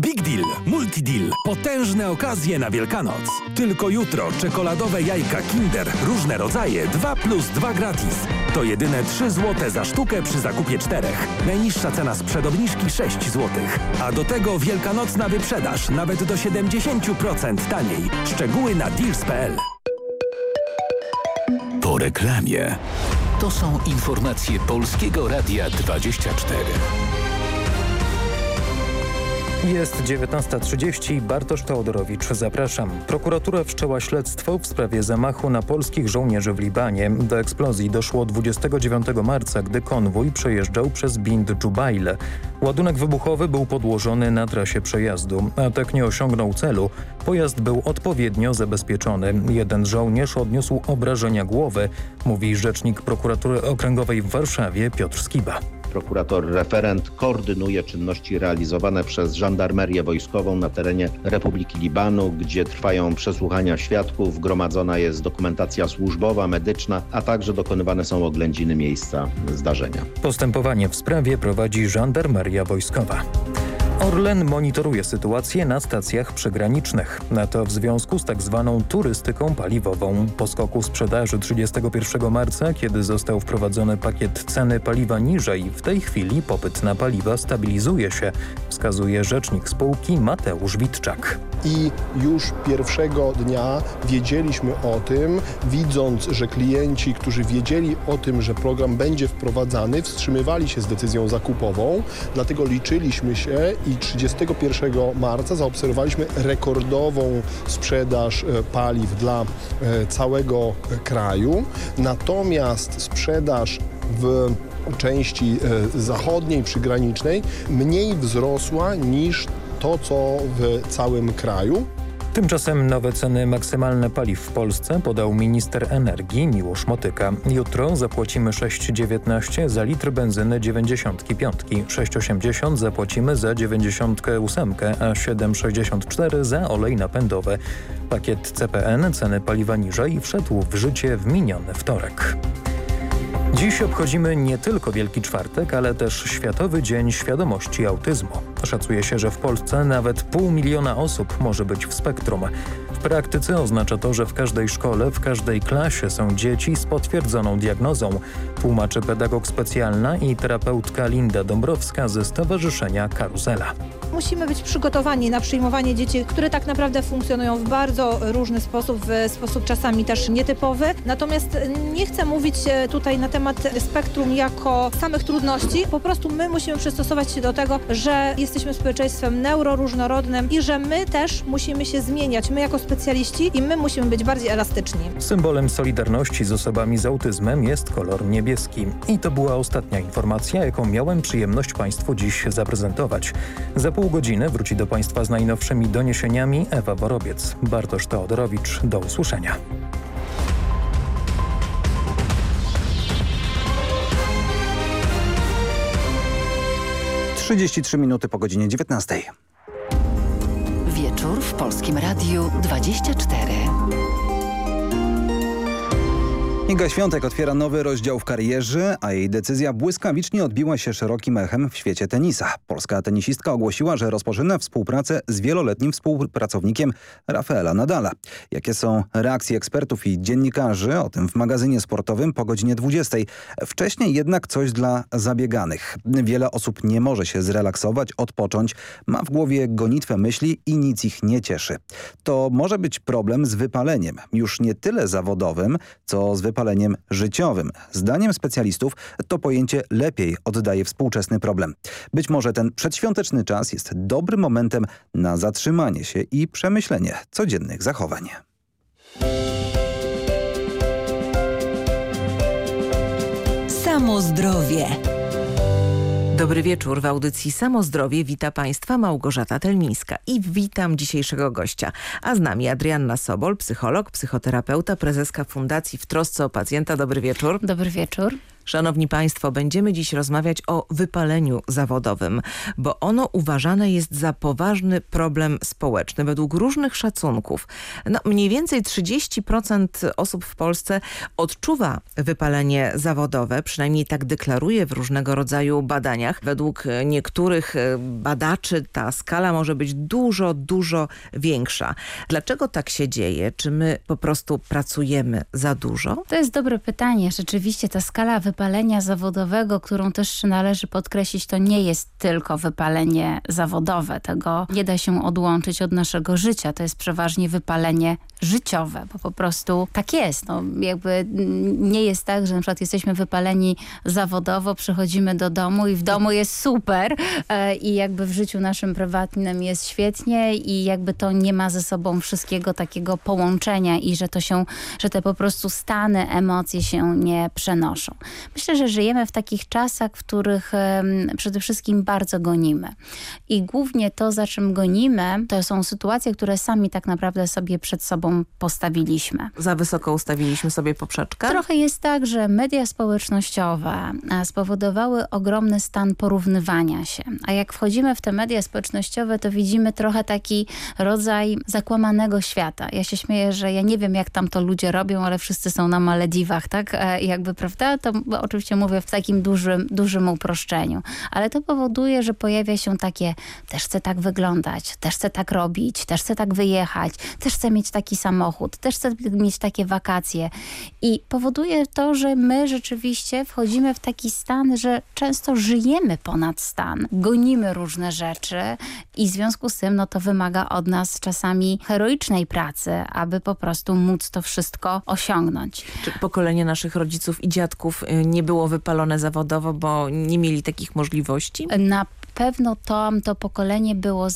Big Deal, Multi Deal. Potężne okazje na Wielkanoc. Tylko jutro czekoladowe jajka Kinder, różne rodzaje, 2 plus 2 gratis. To jedyne 3 zł za sztukę przy zakupie czterech. Najniższa cena sprzed obniżki 6 zł. A do tego wielkanocna wyprzedaż, nawet do 70% taniej. Szczegóły na deals.pl. Po reklamie. To są informacje Polskiego Radia 24. Jest 19.30, Bartosz Teodorowicz, zapraszam. Prokuratura wszczęła śledztwo w sprawie zamachu na polskich żołnierzy w Libanie. Do eksplozji doszło 29 marca, gdy konwój przejeżdżał przez Bind Jubail. Ładunek wybuchowy był podłożony na trasie przejazdu. Atak nie osiągnął celu. Pojazd był odpowiednio zabezpieczony. Jeden żołnierz odniósł obrażenia głowy, mówi rzecznik prokuratury okręgowej w Warszawie Piotr Skiba. Prokurator referent koordynuje czynności realizowane przez żandarmerię wojskową na terenie Republiki Libanu, gdzie trwają przesłuchania świadków, gromadzona jest dokumentacja służbowa, medyczna, a także dokonywane są oględziny miejsca zdarzenia. Postępowanie w sprawie prowadzi żandarmeria wojskowa. Orlen monitoruje sytuację na stacjach przygranicznych. Na to w związku z tak zwaną turystyką paliwową. Po skoku sprzedaży 31 marca, kiedy został wprowadzony pakiet ceny paliwa niżej, w tej chwili popyt na paliwa stabilizuje się, wskazuje rzecznik spółki Mateusz Witczak. I już pierwszego dnia wiedzieliśmy o tym, widząc, że klienci, którzy wiedzieli o tym, że program będzie wprowadzany, wstrzymywali się z decyzją zakupową, dlatego liczyliśmy się i 31 marca zaobserwowaliśmy rekordową sprzedaż e, paliw dla e, całego kraju. Natomiast sprzedaż w części e, zachodniej, przygranicznej mniej wzrosła niż to, co w całym kraju. Tymczasem nowe ceny maksymalne paliw w Polsce podał minister energii Miłosz Motyka. Jutro zapłacimy 6,19 za litr benzyny 95, 6,80 zapłacimy za 98, a 7,64 za olej napędowy. Pakiet CPN ceny paliwa niżej wszedł w życie w miniony wtorek. Dziś obchodzimy nie tylko Wielki Czwartek, ale też Światowy Dzień Świadomości Autyzmu. Szacuje się, że w Polsce nawet pół miliona osób może być w spektrum. W praktyce oznacza to, że w każdej szkole, w każdej klasie są dzieci z potwierdzoną diagnozą, tłumaczy pedagog specjalna i terapeutka Linda Dąbrowska ze Stowarzyszenia Karuzela. Musimy być przygotowani na przyjmowanie dzieci, które tak naprawdę funkcjonują w bardzo różny sposób, w sposób czasami też nietypowy. Natomiast nie chcę mówić tutaj na temat spektrum jako samych trudności. Po prostu my musimy przystosować się do tego, że jesteśmy społeczeństwem neuroróżnorodnym i że my też musimy się zmieniać, my jako specjaliści i my musimy być bardziej elastyczni. Symbolem solidarności z osobami z autyzmem jest kolor niebieski. I to była ostatnia informacja, jaką miałem przyjemność Państwu dziś zaprezentować. Za pół godziny wróci do Państwa z najnowszymi doniesieniami Ewa Borobiec. Bartosz Teodorowicz, do usłyszenia. Trzydzieści trzy minuty po godzinie 19. wieczór w Polskim Radiu 24. Iga Świątek otwiera nowy rozdział w karierze, a jej decyzja błyskawicznie odbiła się szerokim echem w świecie tenisa. Polska tenisistka ogłosiła, że rozpoczyna współpracę z wieloletnim współpracownikiem Rafaela Nadala. Jakie są reakcje ekspertów i dziennikarzy? O tym w magazynie sportowym po godzinie 20. Wcześniej jednak coś dla zabieganych. Wiele osób nie może się zrelaksować, odpocząć, ma w głowie gonitwę myśli i nic ich nie cieszy. To może być problem z wypaleniem, już nie tyle zawodowym, co z wypaleniem wypaleniem życiowym. Zdaniem specjalistów to pojęcie lepiej oddaje współczesny problem. Być może ten przedświąteczny czas jest dobrym momentem na zatrzymanie się i przemyślenie codziennych zachowań. Samo zdrowie. Dobry wieczór. W audycji Samo Zdrowie wita Państwa Małgorzata Telmińska i witam dzisiejszego gościa. A z nami Adrianna Sobol, psycholog, psychoterapeuta, prezeska Fundacji w Trosce o Pacjenta. Dobry wieczór. Dobry wieczór. Szanowni Państwo, będziemy dziś rozmawiać o wypaleniu zawodowym, bo ono uważane jest za poważny problem społeczny. Według różnych szacunków no, mniej więcej 30% osób w Polsce odczuwa wypalenie zawodowe, przynajmniej tak deklaruje w różnego rodzaju badaniach. Według niektórych badaczy ta skala może być dużo, dużo większa. Dlaczego tak się dzieje? Czy my po prostu pracujemy za dużo? To jest dobre pytanie. Rzeczywiście ta skala wypalenia zawodowego, którą też należy podkreślić, to nie jest tylko wypalenie zawodowe. Tego nie da się odłączyć od naszego życia. To jest przeważnie wypalenie życiowe, bo po prostu tak jest. No, jakby nie jest tak, że na przykład jesteśmy wypaleni zawodowo, przychodzimy do domu i w domu jest super e, i jakby w życiu naszym prywatnym jest świetnie i jakby to nie ma ze sobą wszystkiego takiego połączenia i że to się, że te po prostu stany, emocje się nie przenoszą. Myślę, że żyjemy w takich czasach, w których przede wszystkim bardzo gonimy. I głównie to, za czym gonimy, to są sytuacje, które sami tak naprawdę sobie przed sobą postawiliśmy. Za wysoko ustawiliśmy sobie poprzeczkę? Trochę jest tak, że media społecznościowe e, spowodowały ogromny stan porównywania się. A jak wchodzimy w te media społecznościowe, to widzimy trochę taki rodzaj zakłamanego świata. Ja się śmieję, że ja nie wiem, jak tam to ludzie robią, ale wszyscy są na Malediwach, tak? E, jakby, prawda? To oczywiście mówię w takim dużym, dużym uproszczeniu. Ale to powoduje, że pojawia się takie, też chcę tak wyglądać, też chcę tak robić, też chcę tak wyjechać, też chcę mieć taki samochód, też chcę mieć takie wakacje. I powoduje to, że my rzeczywiście wchodzimy w taki stan, że często żyjemy ponad stan. Gonimy różne rzeczy i w związku z tym no to wymaga od nas czasami heroicznej pracy, aby po prostu móc to wszystko osiągnąć. Czy pokolenie naszych rodziców i dziadków y, nie było wypalone zawodowo, bo nie mieli takich możliwości? Na pewno to, to pokolenie było,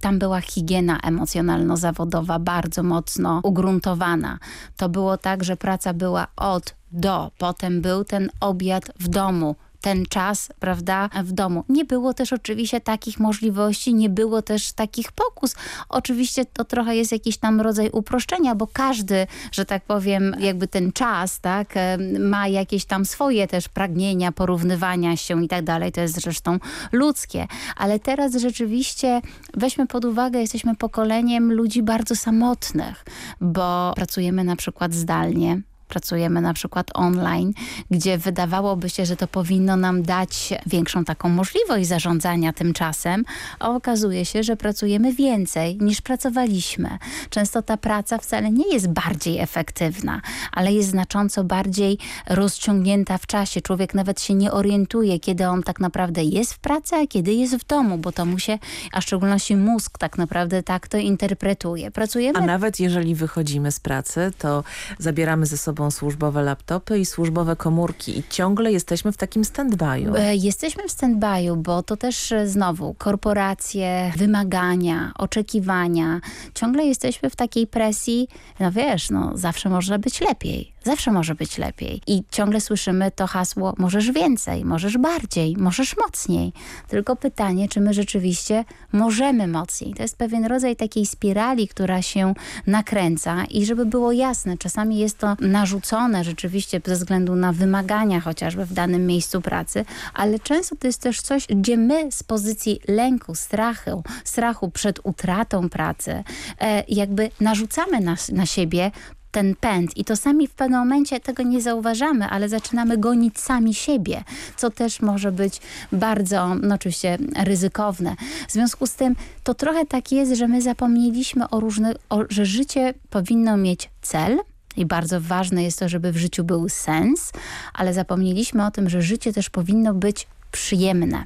tam była higiena emocjonalno-zawodowa bardzo mocno ugruntowana. To było tak, że praca była od do. Potem był ten obiad w domu ten czas, prawda, w domu. Nie było też oczywiście takich możliwości, nie było też takich pokus. Oczywiście to trochę jest jakiś tam rodzaj uproszczenia, bo każdy, że tak powiem, jakby ten czas, tak, ma jakieś tam swoje też pragnienia, porównywania się i tak dalej. To jest zresztą ludzkie. Ale teraz rzeczywiście weźmy pod uwagę, jesteśmy pokoleniem ludzi bardzo samotnych, bo pracujemy na przykład zdalnie, pracujemy na przykład online, gdzie wydawałoby się, że to powinno nam dać większą taką możliwość zarządzania tym czasem, a okazuje się, że pracujemy więcej niż pracowaliśmy. Często ta praca wcale nie jest bardziej efektywna, ale jest znacząco bardziej rozciągnięta w czasie. Człowiek nawet się nie orientuje, kiedy on tak naprawdę jest w pracy, a kiedy jest w domu, bo to mu się, a w szczególności mózg tak naprawdę tak to interpretuje. Pracujemy... A nawet jeżeli wychodzimy z pracy, to zabieramy ze sobą służbowe laptopy i służbowe komórki i ciągle jesteśmy w takim stand-by'u. E, jesteśmy w stand-by'u, bo to też e, znowu korporacje, wymagania, oczekiwania. Ciągle jesteśmy w takiej presji, no wiesz, no zawsze może być lepiej Zawsze może być lepiej. I ciągle słyszymy to hasło, możesz więcej, możesz bardziej, możesz mocniej. Tylko pytanie, czy my rzeczywiście możemy mocniej. To jest pewien rodzaj takiej spirali, która się nakręca i żeby było jasne, czasami jest to narzucone rzeczywiście ze względu na wymagania chociażby w danym miejscu pracy, ale często to jest też coś, gdzie my z pozycji lęku, strachu, strachu przed utratą pracy, e, jakby narzucamy na, na siebie ten pęd i to sami w pewnym momencie tego nie zauważamy, ale zaczynamy gonić sami siebie, co też może być bardzo, no oczywiście ryzykowne. W związku z tym to trochę tak jest, że my zapomnieliśmy o różnych, o, że życie powinno mieć cel, i bardzo ważne jest to, żeby w życiu był sens, ale zapomnieliśmy o tym, że życie też powinno być przyjemne.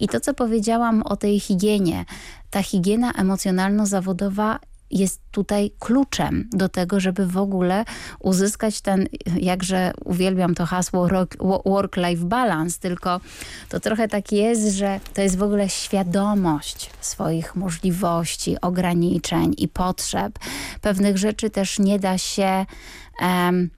I to, co powiedziałam o tej higienie, ta higiena emocjonalno-zawodowa jest tutaj kluczem do tego, żeby w ogóle uzyskać ten, jakże uwielbiam to hasło work-life balance, tylko to trochę tak jest, że to jest w ogóle świadomość swoich możliwości, ograniczeń i potrzeb. Pewnych rzeczy też nie da się um,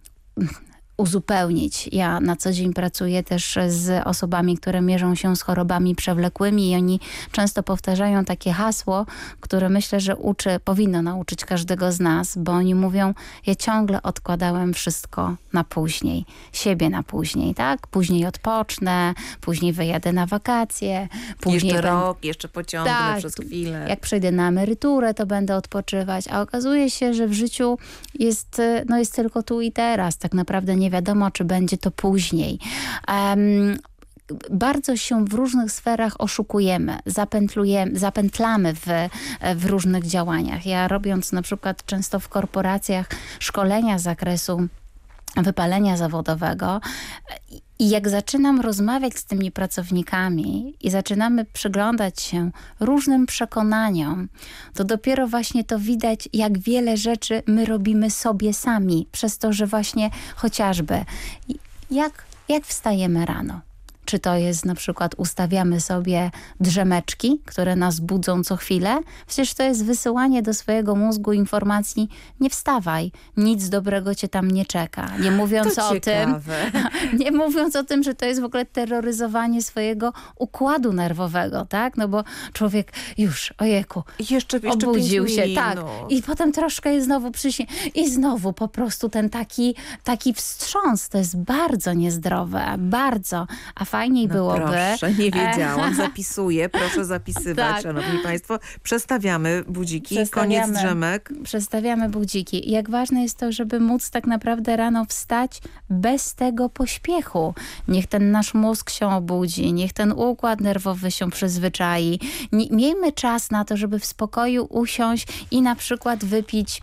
uzupełnić. Ja na co dzień pracuję też z osobami, które mierzą się z chorobami przewlekłymi i oni często powtarzają takie hasło, które myślę, że uczy, powinno nauczyć każdego z nas, bo oni mówią, ja ciągle odkładałem wszystko na później, siebie na później, tak? Później odpocznę, później wyjadę na wakacje. Później jeszcze rok, jeszcze pociągnę tak, przez chwilę. Jak przejdę na emeryturę, to będę odpoczywać, a okazuje się, że w życiu jest, no jest tylko tu i teraz. Tak naprawdę nie wiadomo, czy będzie to później. Um, bardzo się w różnych sferach oszukujemy, zapętlujemy, zapętlamy w, w różnych działaniach. Ja robiąc na przykład często w korporacjach szkolenia z zakresu wypalenia zawodowego i jak zaczynam rozmawiać z tymi pracownikami i zaczynamy przyglądać się różnym przekonaniom, to dopiero właśnie to widać, jak wiele rzeczy my robimy sobie sami, przez to, że właśnie chociażby jak, jak wstajemy rano czy to jest na przykład ustawiamy sobie drzemeczki, które nas budzą co chwilę. Przecież to jest wysyłanie do swojego mózgu informacji nie wstawaj, nic dobrego cię tam nie czeka. Nie mówiąc to o ciekawe. tym, nie mówiąc o tym, że to jest w ogóle terroryzowanie swojego układu nerwowego, tak? No bo człowiek już, ojeku, jeszcze, jeszcze obudził się, tak. I potem troszkę jest znowu przyśnie i znowu po prostu ten taki, taki wstrząs. To jest bardzo niezdrowe, bardzo. A fajniej no byłoby... Proszę, nie wiedziałam. Zapisuję, proszę zapisywać, tak. szanowni państwo. Przestawiamy budziki, koniec drzemek. Przestawiamy budziki. Jak ważne jest to, żeby móc tak naprawdę rano wstać bez tego pośpiechu. Niech ten nasz mózg się obudzi, niech ten układ nerwowy się przyzwyczai. Miejmy czas na to, żeby w spokoju usiąść i na przykład wypić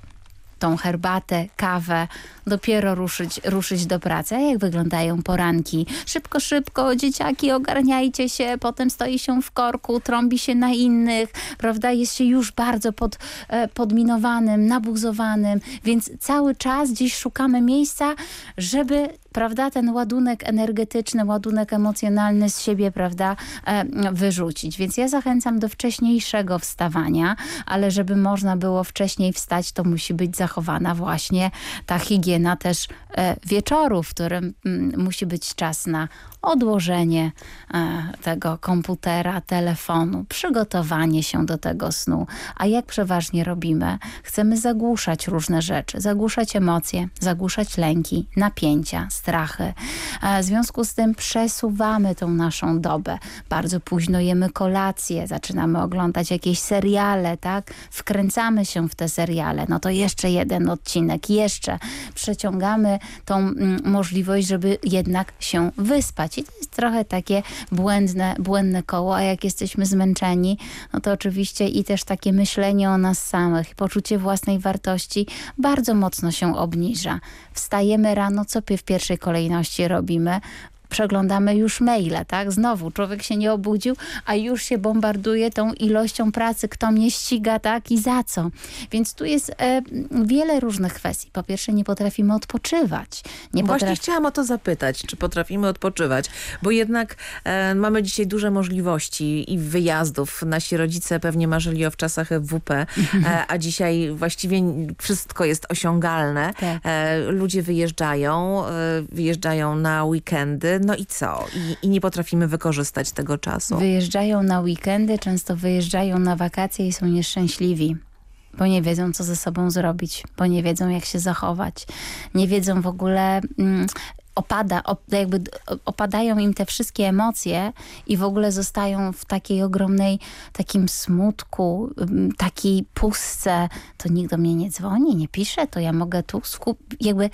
tą herbatę, kawę, dopiero ruszyć, ruszyć do pracy. A jak wyglądają poranki? Szybko, szybko, dzieciaki ogarniajcie się, potem stoi się w korku, trąbi się na innych, prawda? Jest się już bardzo pod, e, podminowanym, nabuzowanym, więc cały czas gdzieś szukamy miejsca, żeby prawda, ten ładunek energetyczny, ładunek emocjonalny z siebie, prawda, e, wyrzucić. Więc ja zachęcam do wcześniejszego wstawania, ale żeby można było wcześniej wstać, to musi być zachowana właśnie ta higiena też e, wieczoru, w którym mm, musi być czas na odłożenie e, tego komputera, telefonu, przygotowanie się do tego snu. A jak przeważnie robimy? Chcemy zagłuszać różne rzeczy, zagłuszać emocje, zagłuszać lęki, napięcia, strachy. E, w związku z tym przesuwamy tą naszą dobę. Bardzo późno jemy kolację, zaczynamy oglądać jakieś seriale, tak? Wkręcamy się w te seriale. No to jeszcze jeden odcinek, jeszcze przeciągamy tą mm, możliwość, żeby jednak się wyspać i to jest trochę takie błędne, błędne koło, a jak jesteśmy zmęczeni, no to oczywiście i też takie myślenie o nas samych, poczucie własnej wartości bardzo mocno się obniża. Wstajemy rano, co w pierwszej kolejności robimy? Przeglądamy już maile, tak? Znowu człowiek się nie obudził, a już się bombarduje tą ilością pracy, kto mnie ściga, tak? I za co? Więc tu jest e, wiele różnych kwestii. Po pierwsze nie potrafimy odpoczywać. Nie Właśnie potrafi... chciałam o to zapytać, czy potrafimy odpoczywać, bo jednak e, mamy dzisiaj duże możliwości i wyjazdów. Nasi rodzice pewnie marzyli o wczasach WP, e, a dzisiaj właściwie wszystko jest osiągalne. Tak. E, ludzie wyjeżdżają, e, wyjeżdżają na weekendy, no i co? I, I nie potrafimy wykorzystać tego czasu. Wyjeżdżają na weekendy, często wyjeżdżają na wakacje i są nieszczęśliwi bo nie wiedzą, co ze sobą zrobić, bo nie wiedzą, jak się zachować. Nie wiedzą w ogóle... Mm, opada, op, jakby opadają im te wszystkie emocje i w ogóle zostają w takiej ogromnej, takim smutku, mm, takiej pustce. To nikt do mnie nie dzwoni, nie pisze, to ja mogę tu skup... Jakby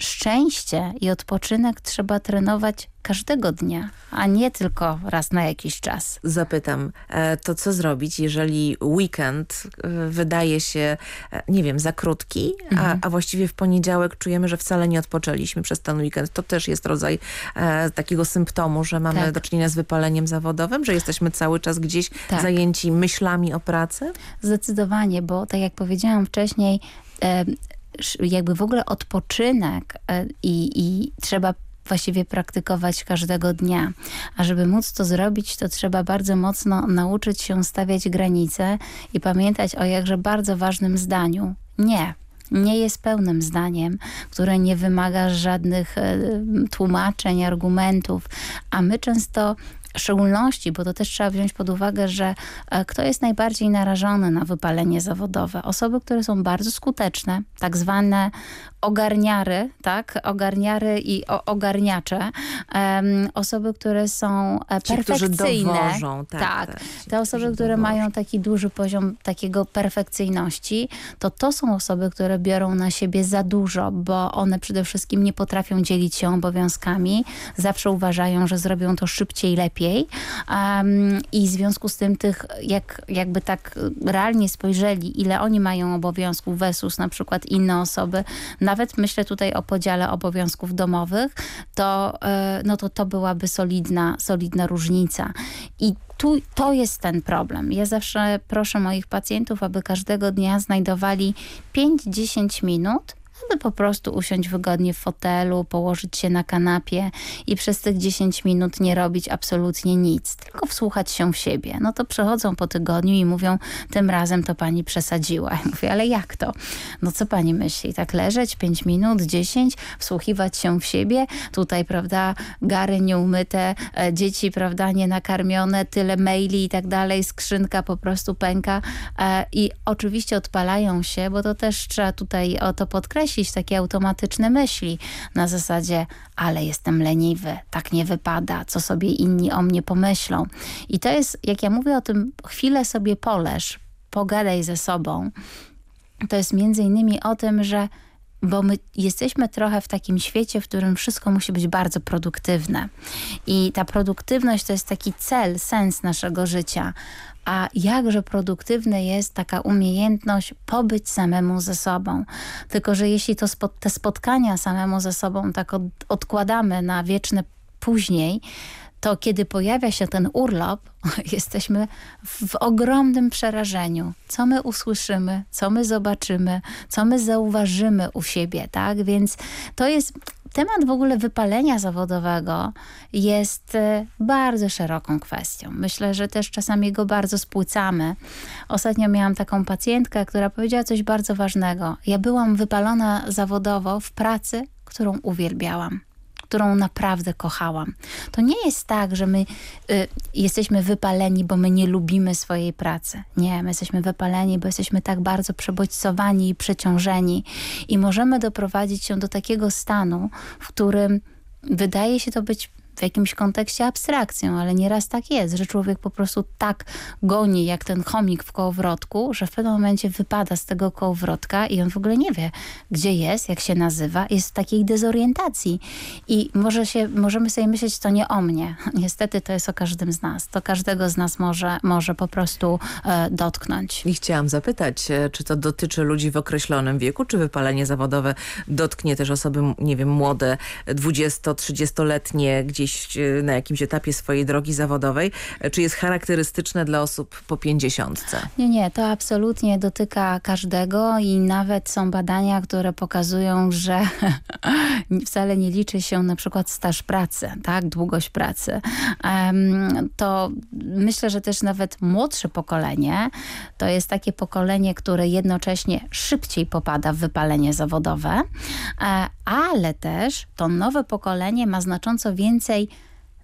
szczęście i odpoczynek trzeba trenować każdego dnia, a nie tylko raz na jakiś czas. Zapytam, e, to co zrobić, jeżeli weekend e, wydaje się, e, nie wiem, za krótki, mhm. a, a, właściwie w poniedziałek czujemy, że wcale nie odpoczęliśmy przez ten weekend. To też jest rodzaj e, takiego symptomu, że mamy tak. do czynienia z wypaleniem zawodowym, że jesteśmy cały czas gdzieś tak. zajęci myślami o pracy? Zdecydowanie, bo tak jak powiedziałam wcześniej, jakby w ogóle odpoczynek i, i trzeba właściwie praktykować każdego dnia. A żeby móc to zrobić, to trzeba bardzo mocno nauczyć się stawiać granice i pamiętać o jakże bardzo ważnym zdaniu. Nie, nie jest pełnym zdaniem, które nie wymaga żadnych e, tłumaczeń, argumentów, a my często w szczególności, bo to też trzeba wziąć pod uwagę, że e, kto jest najbardziej narażony na wypalenie zawodowe? Osoby, które są bardzo skuteczne, tak zwane ogarniary, tak? Ogarniary i ogarniacze. Um, osoby, które są e, Ci, perfekcyjne. Dowożą, tak, tak. tak. Te osoby, które dowożą. mają taki duży poziom takiego perfekcyjności, to to są osoby, które biorą na siebie za dużo, bo one przede wszystkim nie potrafią dzielić się obowiązkami. Zawsze uważają, że zrobią to szybciej, lepiej. Um, I w związku z tym tych, jak, jakby tak realnie spojrzeli, ile oni mają obowiązków versus na przykład inne osoby, nawet myślę tutaj o podziale obowiązków domowych, to, e, no to to byłaby solidna, solidna różnica. I tu to jest ten problem. Ja zawsze proszę moich pacjentów, aby każdego dnia znajdowali 5-10 minut aby po prostu usiąść wygodnie w fotelu, położyć się na kanapie i przez tych 10 minut nie robić absolutnie nic, tylko wsłuchać się w siebie. No to przechodzą po tygodniu i mówią, tym razem to pani przesadziła. Ja mówię, ale jak to? No co pani myśli? Tak leżeć 5 minut, 10, wsłuchiwać się w siebie, tutaj, prawda, gary nieumyte, e, dzieci, prawda, nienakarmione, tyle maili i tak dalej, skrzynka po prostu pęka e, i oczywiście odpalają się, bo to też trzeba tutaj o to podkreślić, takie automatyczne myśli na zasadzie, ale jestem leniwy, tak nie wypada, co sobie inni o mnie pomyślą. I to jest, jak ja mówię o tym, chwilę sobie poleż, pogadaj ze sobą. To jest między innymi o tym, że bo my jesteśmy trochę w takim świecie, w którym wszystko musi być bardzo produktywne. I ta produktywność to jest taki cel, sens naszego życia a jakże produktywna jest taka umiejętność pobyć samemu ze sobą. Tylko, że jeśli to te spotkania samemu ze sobą tak od, odkładamy na wieczne później, to kiedy pojawia się ten urlop, jesteśmy w, ogromnym przerażeniu. Co my usłyszymy, co my zobaczymy, co my zauważymy u siebie, tak? Więc to jest temat w ogóle wypalenia zawodowego jest e, bardzo szeroką kwestią. Myślę, że też czasami go bardzo spłycamy. Ostatnio miałam taką pacjentkę, która powiedziała coś bardzo ważnego. Ja byłam wypalona zawodowo w pracy, którą uwielbiałam którą naprawdę kochałam. To nie jest tak, że my y, jesteśmy wypaleni, bo my nie lubimy swojej pracy. Nie, my jesteśmy wypaleni, bo jesteśmy tak bardzo przebodźcowani i przeciążeni i możemy doprowadzić się do takiego stanu, w którym wydaje się to być w jakimś kontekście abstrakcją, ale nieraz tak jest, że człowiek po prostu tak goni jak ten chomik w kołowrotku, że w pewnym momencie wypada z tego kołowrotka i on w ogóle nie wie, gdzie jest, jak się nazywa, jest w takiej dezorientacji. I może się, możemy sobie myśleć, to nie o mnie. Niestety to jest o każdym z nas. To każdego z nas może, może po prostu e, dotknąć. I chciałam zapytać, e, czy to dotyczy ludzi w określonym wieku, czy wypalenie zawodowe dotknie też osoby, nie wiem, młode, 20-30-letnie, gdzieś e, na jakimś etapie swojej drogi zawodowej, e, czy jest charakterystyczne dla osób po pięćdziesiątce? Nie, nie, to absolutnie dotyka każdego i nawet są badania, które pokazują, że wcale nie liczy się na przykład staż pracy, tak, długość pracy. To myślę, że też nawet młodsze pokolenie to jest takie pokolenie, które jednocześnie szybciej popada w wypalenie zawodowe, e, ale też to nowe pokolenie ma znacząco więcej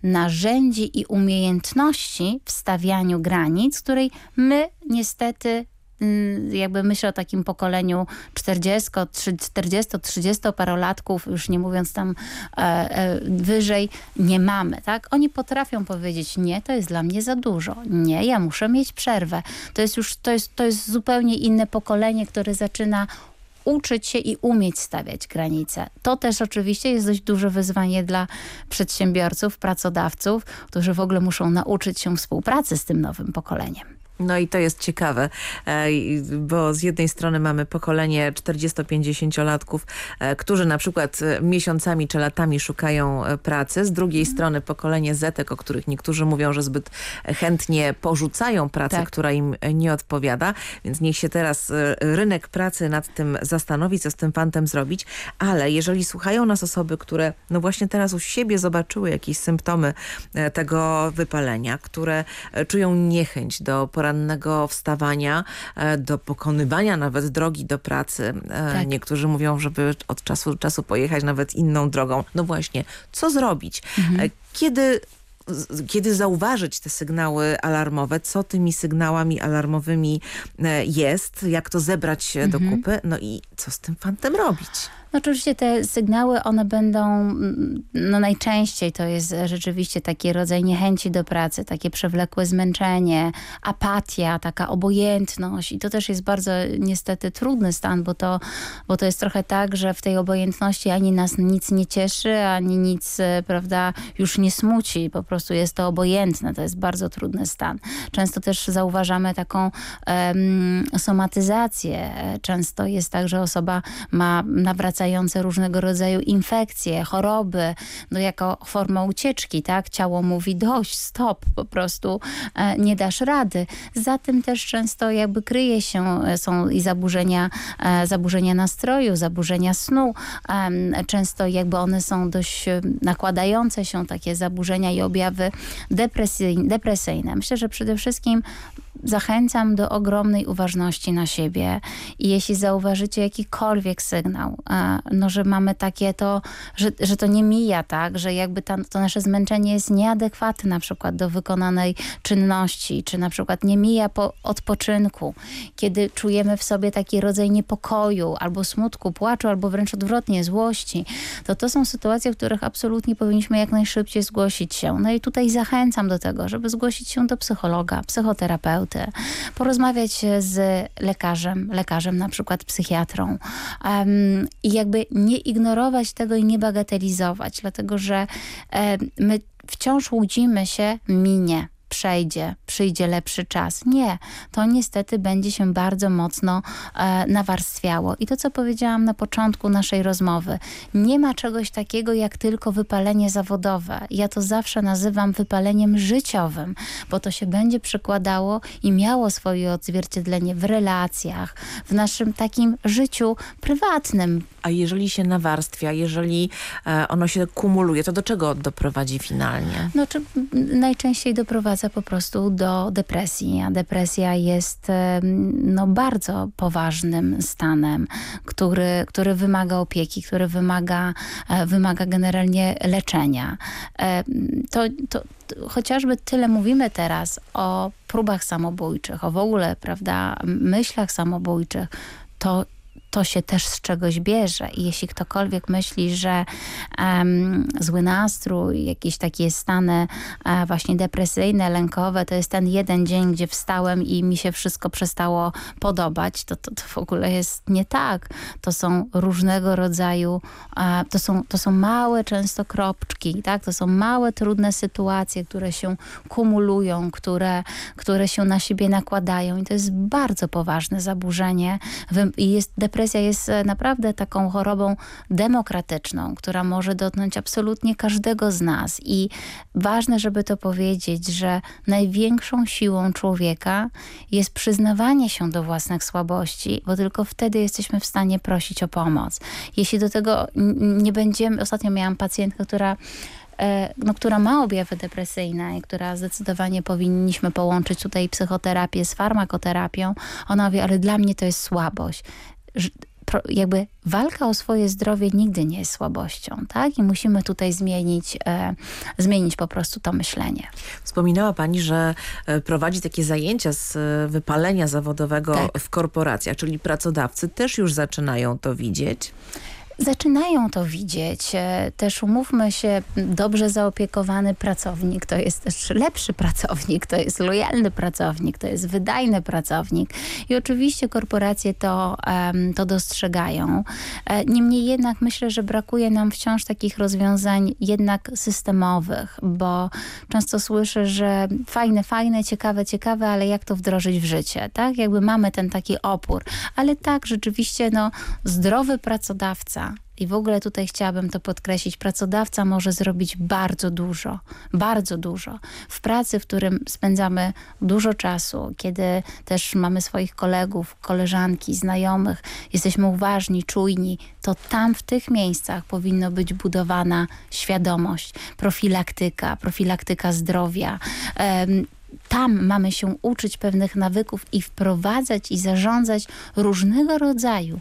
narzędzi i umiejętności w stawianiu granic, której my niestety mm, jakby myślę o takim pokoleniu 40-30 parolatków, już nie mówiąc tam e, e, wyżej, nie mamy, tak? Oni potrafią powiedzieć, nie, to jest dla mnie za dużo, nie, ja muszę mieć przerwę. To jest już, to jest, to jest zupełnie inne pokolenie, które zaczyna uczyć się i umieć stawiać granice. To też oczywiście jest dość duże wyzwanie dla przedsiębiorców, pracodawców, którzy w ogóle muszą nauczyć się współpracy z tym nowym pokoleniem. No i to jest ciekawe, e, bo z jednej strony mamy pokolenie 40-50-latków, e, którzy na przykład e, miesiącami czy latami szukają pracy. Z drugiej mhm. strony pokolenie Zetek, o których niektórzy mówią, że zbyt chętnie porzucają pracę, tak. która im nie odpowiada. Więc niech się teraz rynek pracy nad tym zastanowi, co z tym fantem zrobić. Ale jeżeli słuchają nas osoby, które no właśnie teraz u siebie zobaczyły jakieś symptomy tego wypalenia, które czują niechęć do porannego wstawania, e, do pokonywania nawet drogi do pracy. E, tak. Niektórzy mówią, żeby od czasu do czasu pojechać nawet inną drogą. No właśnie, co zrobić? Mhm. E, kiedy kiedy zauważyć te sygnały alarmowe, co tymi sygnałami alarmowymi jest, jak to zebrać mhm. do kupy, no i co z tym fantem robić? No oczywiście te sygnały, one będą, mm, no najczęściej to jest rzeczywiście taki rodzaj niechęci do pracy, takie przewlekłe zmęczenie, apatia, taka obojętność. I to też jest bardzo niestety trudny stan, bo to, bo to jest trochę tak, że w tej obojętności ani nas nic nie cieszy, ani nic, e, prawda, już nie smuci, po prostu jest to obojętne, to jest bardzo trudny stan. Często też zauważamy taką um, somatyzację, często jest tak, że osoba ma nawracanie różnego rodzaju infekcje, choroby, no jako forma ucieczki, tak? Ciało mówi dość, stop, po prostu e, nie dasz rady. Za tym też często jakby kryje się, e, są i zaburzenia, e, zaburzenia nastroju, zaburzenia snu. Często jakby one są dość nakładające się takie zaburzenia i objawy depresyjne. Myślę, że przede wszystkim zachęcam do ogromnej uważności na siebie i jeśli zauważycie jakikolwiek sygnał, no, że mamy takie to, że, że to nie mija, tak, że jakby ta, to nasze zmęczenie jest nieadekwatne na przykład do wykonanej czynności, czy na przykład nie mija po odpoczynku, kiedy czujemy w sobie taki rodzaj niepokoju, albo smutku, płaczu, albo wręcz odwrotnie, złości, to to są sytuacje, w których absolutnie powinniśmy jak najszybciej zgłosić się. No i tutaj zachęcam do tego, żeby zgłosić się do psychologa, psychoterapeuty, porozmawiać z lekarzem, lekarzem na przykład psychiatrą. Um, i jakby nie ignorować tego i nie bagatelizować, dlatego że um, my wciąż łudzimy się minie przejdzie, przyjdzie lepszy czas. Nie, to niestety będzie się bardzo mocno e, nawarstwiało. I to, co powiedziałam na początku naszej rozmowy, nie ma czegoś takiego jak tylko wypalenie zawodowe. Ja to zawsze nazywam wypaleniem życiowym, bo to się będzie przekładało i miało swoje odzwierciedlenie w relacjach, w naszym takim życiu prywatnym. A jeżeli się nawarstwia, jeżeli e, ono się kumuluje, to do czego doprowadzi finalnie? No, czy najczęściej doprowadza po prostu do depresji, a depresja jest no, bardzo poważnym stanem, który, który wymaga opieki, który wymaga, e, wymaga generalnie leczenia. E, to, to, chociażby tyle mówimy teraz o próbach samobójczych, o w ogóle, prawda, myślach samobójczych, to to się też z czegoś bierze. I jeśli ktokolwiek myśli, że um, zły nastrój, jakieś takie stany uh, właśnie depresyjne, lękowe, to jest ten jeden dzień, gdzie wstałem i mi się wszystko przestało podobać, to, to, to w ogóle jest nie tak. To są różnego rodzaju, uh, to, są, to są małe często kropczki, tak? To są małe, trudne sytuacje, które się kumulują, które, które się na siebie nakładają i to jest bardzo poważne zaburzenie i jest depresja depresja jest e, naprawdę taką chorobą demokratyczną, która może dotknąć absolutnie każdego z nas. I ważne, żeby to powiedzieć, że największą siłą człowieka jest przyznawanie się do własnych słabości, bo tylko wtedy jesteśmy w stanie prosić o pomoc. Jeśli do tego nie będziemy, ostatnio miałam pacjentkę, która E, no, która ma objawy depresyjne i która zdecydowanie powinniśmy połączyć tutaj psychoterapię z farmakoterapią, ona mówi, ale dla mnie to jest słabość jakby walka o swoje zdrowie nigdy nie jest słabością, tak? I musimy tutaj zmienić, e, zmienić po prostu to myślenie. Wspominała Pani, że e, prowadzi takie zajęcia z e, wypalenia zawodowego tak. w korporacjach, czyli pracodawcy też już zaczynają to widzieć zaczynają to widzieć. E, też umówmy się, dobrze zaopiekowany pracownik to jest też lepszy pracownik, to jest lojalny pracownik, to jest wydajny pracownik. I oczywiście korporacje to, to dostrzegają. E, niemniej jednak myślę, że brakuje nam wciąż takich rozwiązań jednak systemowych, bo często słyszę, że fajne, fajne, ciekawe, ciekawe, ale jak to wdrożyć w życie, tak? Jakby mamy ten taki opór. Ale tak, rzeczywiście no, zdrowy pracodawca i w ogóle tutaj chciałabym to podkreślić, pracodawca może zrobić bardzo dużo, bardzo dużo. W pracy, w którym spędzamy dużo czasu, kiedy też mamy swoich kolegów, koleżanki, znajomych, jesteśmy uważni, czujni, to tam w tych miejscach powinno być budowana świadomość, profilaktyka, profilaktyka zdrowia, tam mamy się uczyć pewnych nawyków i wprowadzać i zarządzać różnego rodzaju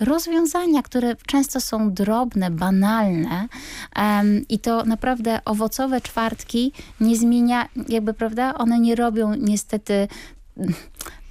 rozwiązania, które często są drobne, banalne um, i to naprawdę owocowe czwartki nie zmienia, jakby, prawda, one nie robią niestety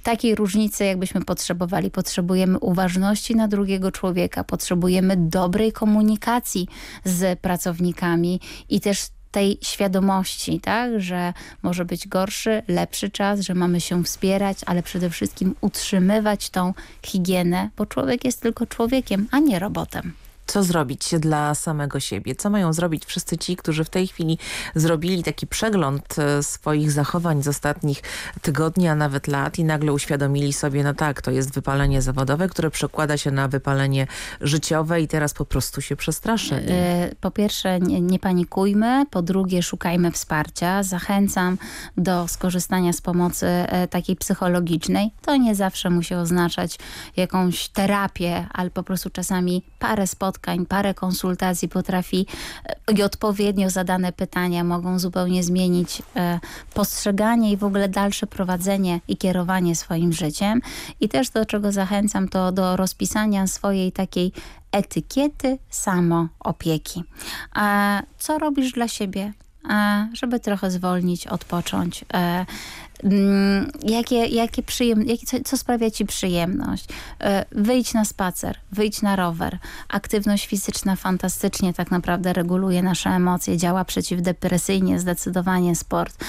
takiej różnicy, jakbyśmy potrzebowali. Potrzebujemy uważności na drugiego człowieka, potrzebujemy dobrej komunikacji z pracownikami i też tej świadomości, tak, że może być gorszy, lepszy czas, że mamy się wspierać, ale przede wszystkim utrzymywać tą higienę, bo człowiek jest tylko człowiekiem, a nie robotem co zrobić dla samego siebie? Co mają zrobić wszyscy ci, którzy w tej chwili zrobili taki przegląd e, swoich zachowań z ostatnich tygodni, a nawet lat i nagle uświadomili sobie, no tak, to jest wypalenie zawodowe, które przekłada się na wypalenie życiowe i teraz po prostu się przestraszę. E, po pierwsze nie, nie panikujmy, po drugie szukajmy wsparcia. Zachęcam do skorzystania z pomocy e, takiej psychologicznej. To nie zawsze musi oznaczać jakąś terapię, ale po prostu czasami parę spotkań spotkań, parę konsultacji potrafi e, i odpowiednio zadane pytania mogą zupełnie zmienić e, postrzeganie i w ogóle dalsze prowadzenie i kierowanie swoim życiem. I też do czego zachęcam to do rozpisania swojej takiej etykiety samoopieki. A co robisz dla siebie? żeby trochę zwolnić, odpocząć. Mm, jakie, jakie przyjem, jakie, co, co, sprawia ci przyjemność? E, wyjdź na spacer, wyjdź na rower. Aktywność fizyczna fantastycznie tak naprawdę reguluje nasze emocje, działa przeciwdepresyjnie, zdecydowanie sport.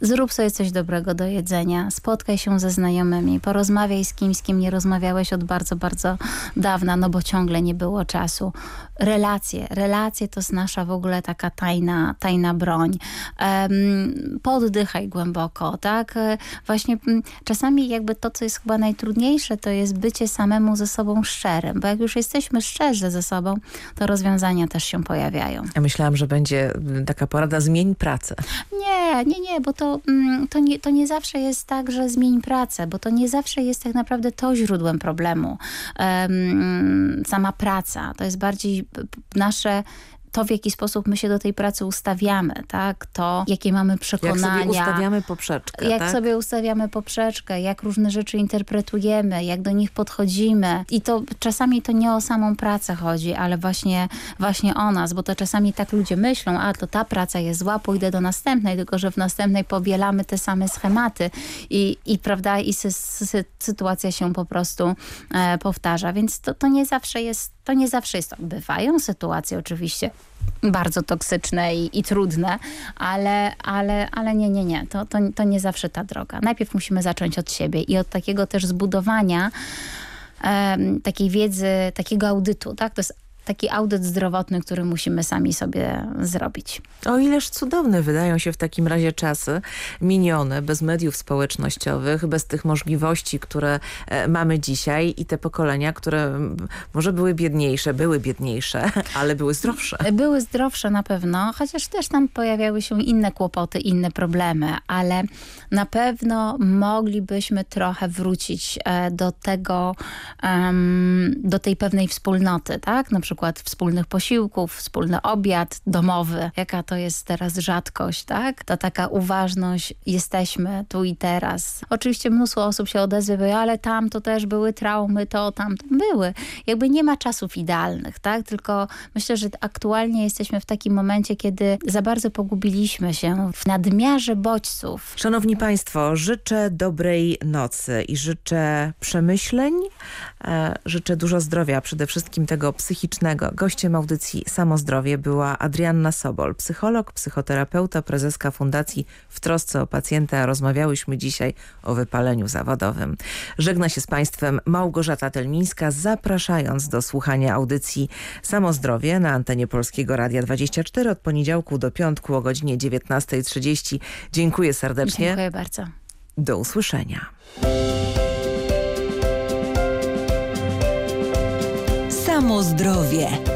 Zrób sobie coś dobrego do jedzenia, spotkaj się ze znajomymi, porozmawiaj z kimś, z kim nie rozmawiałeś od bardzo, bardzo dawna, no bo ciągle nie było czasu. Relacje, relacje to jest nasza w ogóle taka tajna, tajna broń. Um, poddychaj głęboko, tak? E, właśnie czasami jakby to, co jest chyba najtrudniejsze, to jest bycie samemu ze sobą szczerym, bo jak już jesteśmy szczerzy ze sobą, to rozwiązania też się pojawiają. Ja myślałam, że będzie taka porada zmień pracę. Nie, nie, nie, bo to to, mm, to, nie, to nie zawsze jest tak, że zmień pracę, bo to nie zawsze jest tak naprawdę to źródłem problemu. Um, sama praca, to jest bardziej nasze to, w jaki sposób my się do tej pracy ustawiamy, tak? To, jakie mamy przekonania. Jak sobie ustawiamy poprzeczkę, Jak tak? sobie ustawiamy poprzeczkę, jak różne rzeczy interpretujemy, jak do nich podchodzimy. I to czasami to nie o samą pracę chodzi, ale właśnie, właśnie o nas, bo to czasami tak ludzie myślą, a to ta praca jest zła, pójdę do następnej, tylko że w następnej powielamy te same schematy i, i prawda, i sy sy sytuacja się po prostu e, powtarza, więc to, to nie zawsze jest to nie zawsze jest. Bywają sytuacje oczywiście bardzo toksyczne i, i, trudne, ale, ale, ale nie, nie, nie. To, to, to nie zawsze ta droga. Najpierw musimy zacząć od siebie i od takiego też zbudowania takiej wiedzy, takiego audytu. Tak? To jest taki audyt zdrowotny, który musimy sami sobie zrobić. O ileż cudowne wydają się w takim razie czasy minione, bez mediów społecznościowych, bez tych możliwości, które e, mamy dzisiaj i te pokolenia, które może były biedniejsze, były biedniejsze, ale były zdrowsze. Były zdrowsze na pewno, chociaż też tam pojawiały się inne kłopoty, inne problemy, ale na pewno moglibyśmy trochę wrócić e, do tego, do tej pewnej wspólnoty, tak? Na przykład wspólnych posiłków, wspólny obiad domowy, jaka to jest teraz rzadkość, tak? Ta taka uważność, jesteśmy tu i teraz. Oczywiście mnóstwo osób się odezwie, ale tam to też były traumy, to tam, tam były. Jakby nie ma czasów idealnych, tak? Tylko myślę, że aktualnie jesteśmy w takim momencie, kiedy za bardzo pogubiliśmy się w nadmiarze bodźców. Szanowni Państwo, życzę dobrej nocy i życzę przemyśleń, e, życzę dużo zdrowia, przede wszystkim tego psychicznego. Gościem audycji Samozdrowie była Adrianna Sobol, psycholog, psychoterapeuta, prezeska Fundacji W Trosce o Pacjenta. Rozmawiałyśmy dzisiaj o wypaleniu zawodowym. Żegna się z Państwem Małgorzata Telmińska, zapraszając do słuchania audycji Samozdrowie na antenie Polskiego Radia 24 od poniedziałku do piątku o godzinie 19.30. Dziękuję serdecznie. Dziękuję bardzo. Do usłyszenia. Samo zdrowie.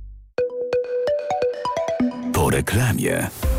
Reklamie.